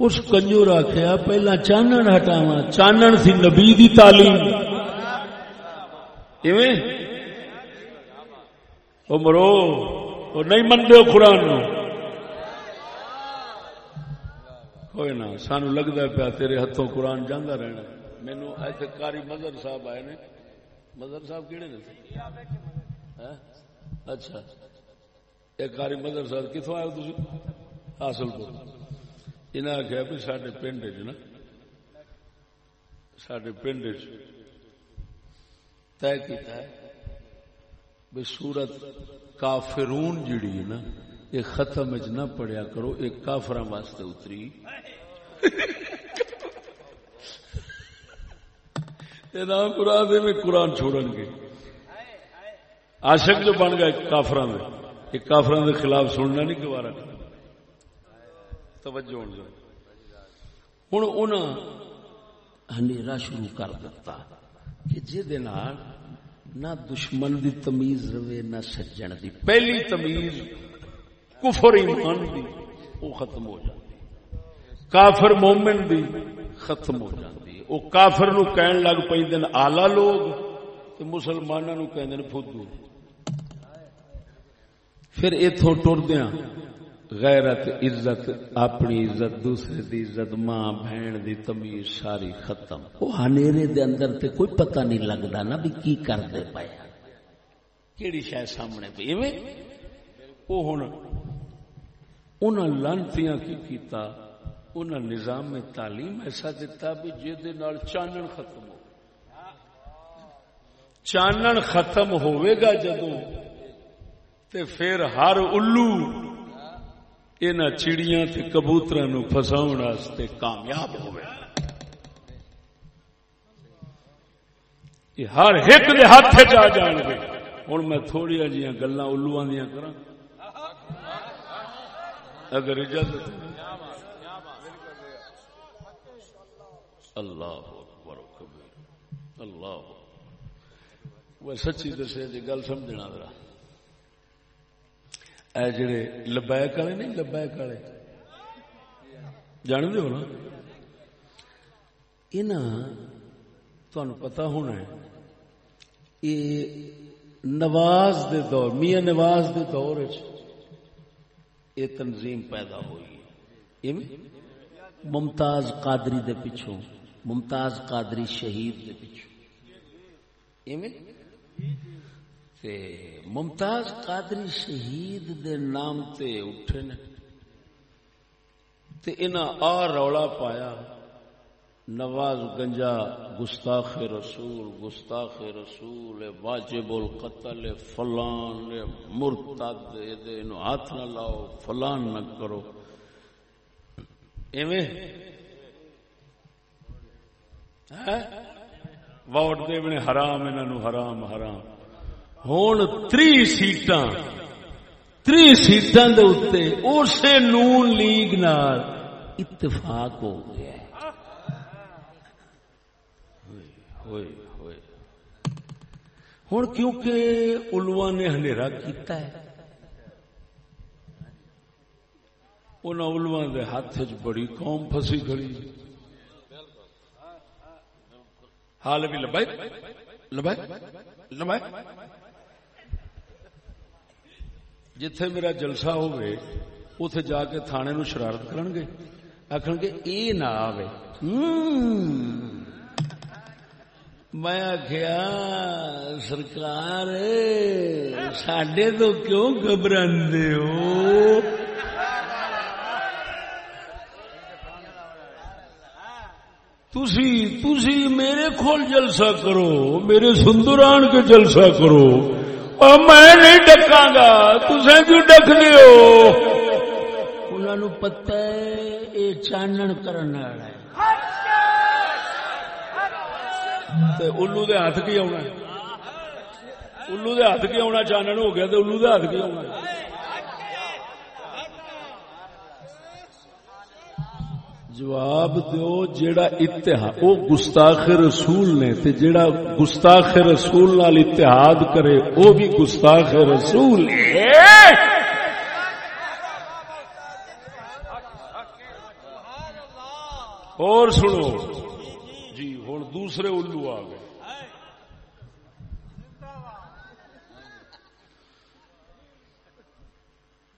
اس کنجور آخیا پہلا چانن ہٹاوا چانن سی نبی دی تعلیم وہ مرو وہ نہیں منتے قرآن نو کوئی نہ سانو لگتا پیا تیرے ہاتھوں قرآن جانا رہنا مینو ایسے کاری مظہر صاحب آئے نے مظہر صاحب کہڑے نے اچھا ایک کاری مظہر صاحب کتوں آئے تھی حاصل کو انہیں آخیا بھی سڈے پنڈ چ نا سڈے پنڈ چ طے کیتا ہے بے سورت کافرون جڑی ہے نا، یہ ختم اج نہ پڑھیا کرو، ایک کافر واسطے اتری۔ مراد میں قرآن چھوڑن گے۔ عاشق جو بن گئے کافر یہ کافر کے خلاف سننا نہیں گوارا۔ توجہ ہوں انہیں شروع کر دیتا کہ جی نہ دشمن دی تمیز رہے، نہ سجن دی۔ پہلی تمیز کفر ایمان دی، وہ ختم ہو جاتی۔ کافر مومن دی ختم ہو جاتی۔ وہ کافر نو کہن لگ پہ دن آلہ لوگ تو مسلمانوں نو کہن دن فدو۔ پھر اتوں ٹردیا غیرت عزت اپنی عزت دوسرے دی عزت ماں بہن دی تمیز ساری ختم۔ وہ ہنیرے دے اندر تے کوئی پتہ نہیں لگتا نا بھی کی کر دے پایا کیڑی شاید سامنے پہ ایویں؟ وہ ہوں انہاں لانتیاں کی کیتا انہاں نظام میں تعلیم ایسا دیتا بھی جہدے نال چانن ختم ہو۔ چانن ختم ہوئے گا جدوں تے پھر ہر الو ان چڑیاں تے کبوتراں نو پھساون واسطے کامیاب ہوئے یہ ہر ایک دے ہاتھ چ جان گے ہوں میں تھوڑی جہاں گلا الو دیا اگر اجازت اللہ اکبر کبیر اللہ وہ سچی دسے جی گل سمجھنا ذرا اے جڑے لبیک والے نہیں لبیک والے جان دے ہو نا یہ پتا ہونا ہے یہ نواز دے دور میاں نواز دے دور یہ تنظیم پیدا ہوئی ممتاز قادری دے پچھوں ممتاز قادری شہید دے پچھوں تے ممتاز قادری شہید دے نام تے اٹھے نے۔ تے انہاں آ رولا پایا۔ نواز گنجا، گستاخ رسول گستاخ رسول، واجب القتل، فلان، مرتد ہاتھ نہ لاؤ، فلان نہ کرو۔ ایویں۔ ہاں؟ ووٹ دے حرام انہوں حرام حرام۔ ہوں تری سیٹاں تری سیٹاں دے اتنے اسے نون لیگ نال اتفاق ہو گیا ہوں کیونکہ الوا نے ہنیرا کیتا ہے ان الوا دے ہاتھ چ بڑی قوم پھسی کھڑی حال بھی لبائے لبائے لبائے جتھے میرا جلسہ ہوئے اتے جا کے تھانے نو شرارت کرن گے آخر گے اے نہ آوے میں آخیا سرکار سڈے تو کیوں گھبرا ہو تسی تسی میرے کھول جلسہ کرو میرے سندران کے جلسہ کرو میں نہیں ڈکا گا تسے کیوں ڈک پتہ ہے یہ چانن کرنے والا ہے الو دے ہاتھ کی آنا الو دے ہاتھ کی آنا چانن ہو گیا تو الو دے ہاتھ کی آنا جواب دیو جیڑا اتحاد وہ گستاخ رسول نے تے جیڑا گستاخ رسول نال اتحاد کرے وہ بھی گستاخ رسول اور سنو۔ جی، دوسرے الو آ گئے۔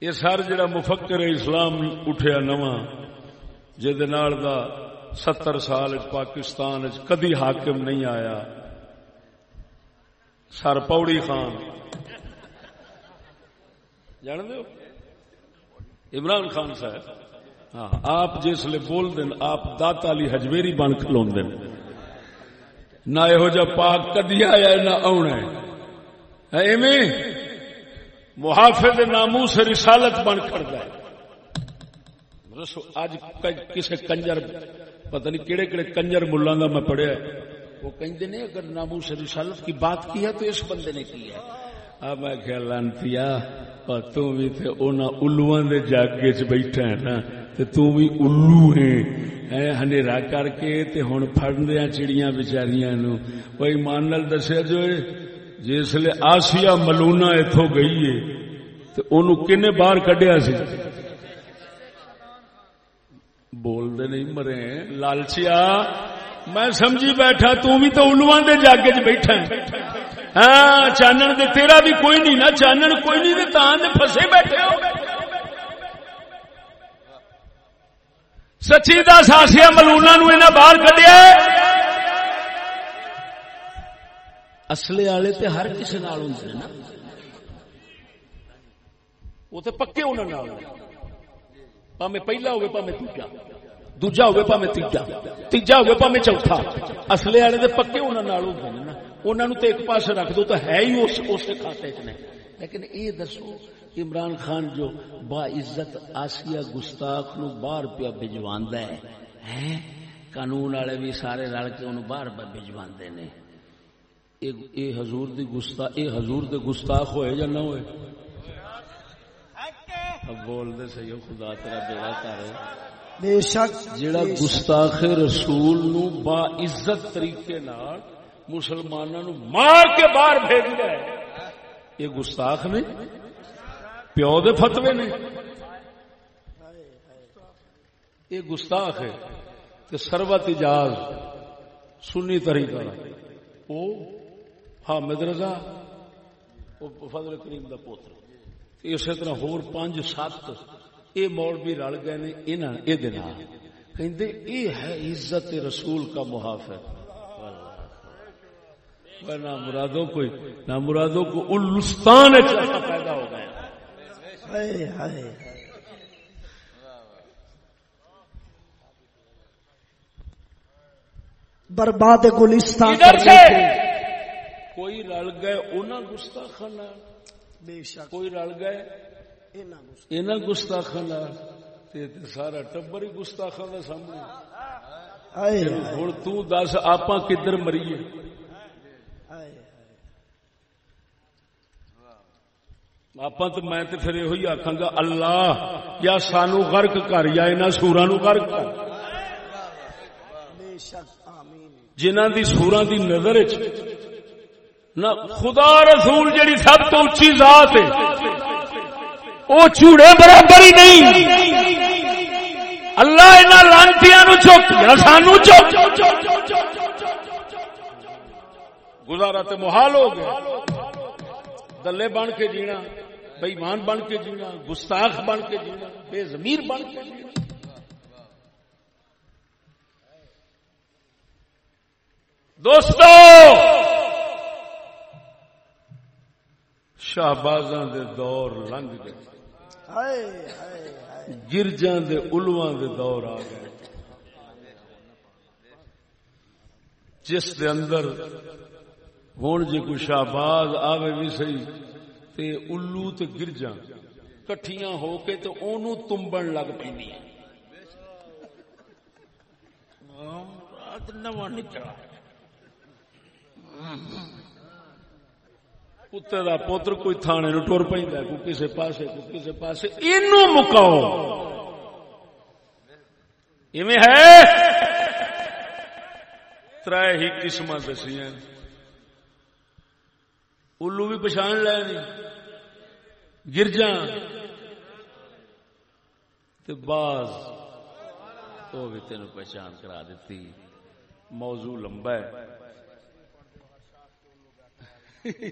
یہ سر جڑا مفکر اسلام اٹھیا نواں۔ دا ستر سال پاکستان کدی حاکم نہیں آیا۔ سر پوڑی خان۔ جان دو عمران خان صاحب۔ ہاں آپ جسے بول دین، آپ دتا علی ہجویری بن کلو دین۔ نہ یہو جا پاک کدی آیا، نہ آنا محافظ نامو سے رسالت بن کر اج کسی کنجر پتہ نہیں کہڑے کہڑے کنجر ملا میں پڑھیا وہ کہتے ہیں اگر نامو سے رسالت کی بات کی ہے تو اس بندے نے کی ہے اب میں خیال لانتی اور تم بھی تھے الو دے جاگے چ بیٹھا ہے نا تو بھی الو ہے ہنیرا کر کے تے ہوں فڑدیا چڑیاں بچاریاں نو کوئی مان نال دسیا جو جسے آسیا ملونا اتو گئی ہے تو ان کن باہر کڈیا سی بولتے نہیں مرے لالچیا میں سمجھی بیٹھا تو بھی تو الواں دے جاگے چ بیٹھا ہاں چانن دے تیرا بھی کوئی نہیں نا چانن کوئی نہیں تان پھسے بیٹھے ہو سچی دس آسیا ملونا نو باہر کڈیا اصلے والے تے ہر کسی نال ہوں نا وہ تو پکے انہوں پاوے پہلا ہوگا پاوے تیجا دوجا ہوگا پاوے تیجا تیجا ہوگا پاوے چوتھا اصلے والے تو پکے انہوں ہوتے ہیں نا انہوں تو ایک پاس رکھ دو تو ہے ہی اس اس کھاتے چ لیکن یہ دسو عمران خان جو با عزت آسیا گستاخ نو باہر پیا بھجوا ہے ہیں قانون والے بھی سارے رل کے انہوں باہر پہ بھجوا نے اے حضور دی گستا اے حضور دے گستاخ ہوئے یا نہ ہوئے بول دے صحیح خدا تیرا بیڑا کر بے شک۔ جڑا گستاخ رسول نو با عزت طریقے نال مسلمانوں نو مار کے باہر بھیج رہا ہے۔ یہ گستاخ نے پیو دے فتوے نے۔ یہ گستاخ ہے کہ سروت اجاز سنی طریقہ وہ حامد رضا فضل کریم دا پوتر۔ اسی طرح ہور پانچ سات یہ مول بھی رل گئے نے یہ ہے عزت رسول کا محافظ۔ مرادوں نہ مرادوں کو الستان پیدا ہو گیا۔ برباد گلستان کوئی رل گئے انہوں گستاخان بے شک. کوئی رل گئے؟ انہوں گستاخان سارا ٹبر ہی گستاخان کا سامنے۔ ہوں تس آپ کدھر مریے آپ تو میں تو پھر یہ آخا گا اللہ یا سانو غرق کر یا انہوں سورا نو غرق کر؟ جنہ دی سورا دی نظر نہ خدا رسول جڑی سب تو اچھی ذات ہے وہ چوڑے برابر ہی نہیں۔ اللہ انہوں لانتیاں نو سانو چک۔ گزارا تو محال ہو گیا۔ دلے بن کے جینا بےمان بن کے جینا، گستاخ بن کے جینا، بے زمیر بن کے جینا۔ دوستو شہباز دے دور لنگ گئے۔ گرجا دے الواں دے دور آ گئے۔ جس دے اندر ہوں جی کوئی شہباز آوے بھی صحیح تے الو تے گرجا کٹھیاں ہو کے تو اونوں تمبن لگ پی نواں نکلا۔ کتے دا پوتر کوئی تھانے نو ٹر پہ کوئی کسی پاسے، کوئی کسی پاسے اینو مکاؤ۔ ایویں ہے؟ تر ہی قسم دسیاں الو بھی پچھان لے گرجا باز۔ وہ بھی تین پہچان کرا دیتی۔ موضوع لمبا ہے۔ نعرے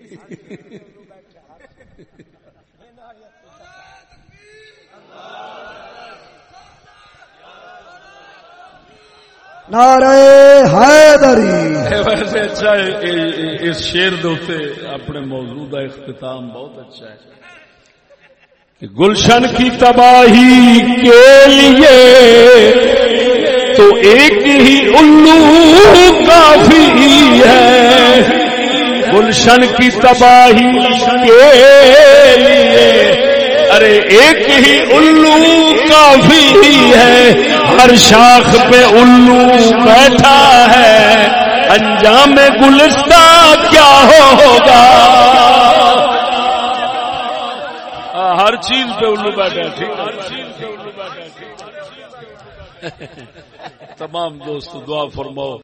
حیدری۔ ویسے اچھا اس شیر دوتے اپنے موضوع کا اختتام بہت اچھا ہے۔ کہ گلشن کی تباہی کے لیے تو ایک ہی الو کافی ہے۔ گلشن کی تباہی کے لیے۔ ارے، ایک ہی الو کافی ہے۔ ہر شاخ پہ الو بیٹھا ہے۔ انجام گلستان کیا ہوگا؟ ہر چیز پہ الو بیٹھا ٹھیک تمام دوست، دعا فرماؤ۔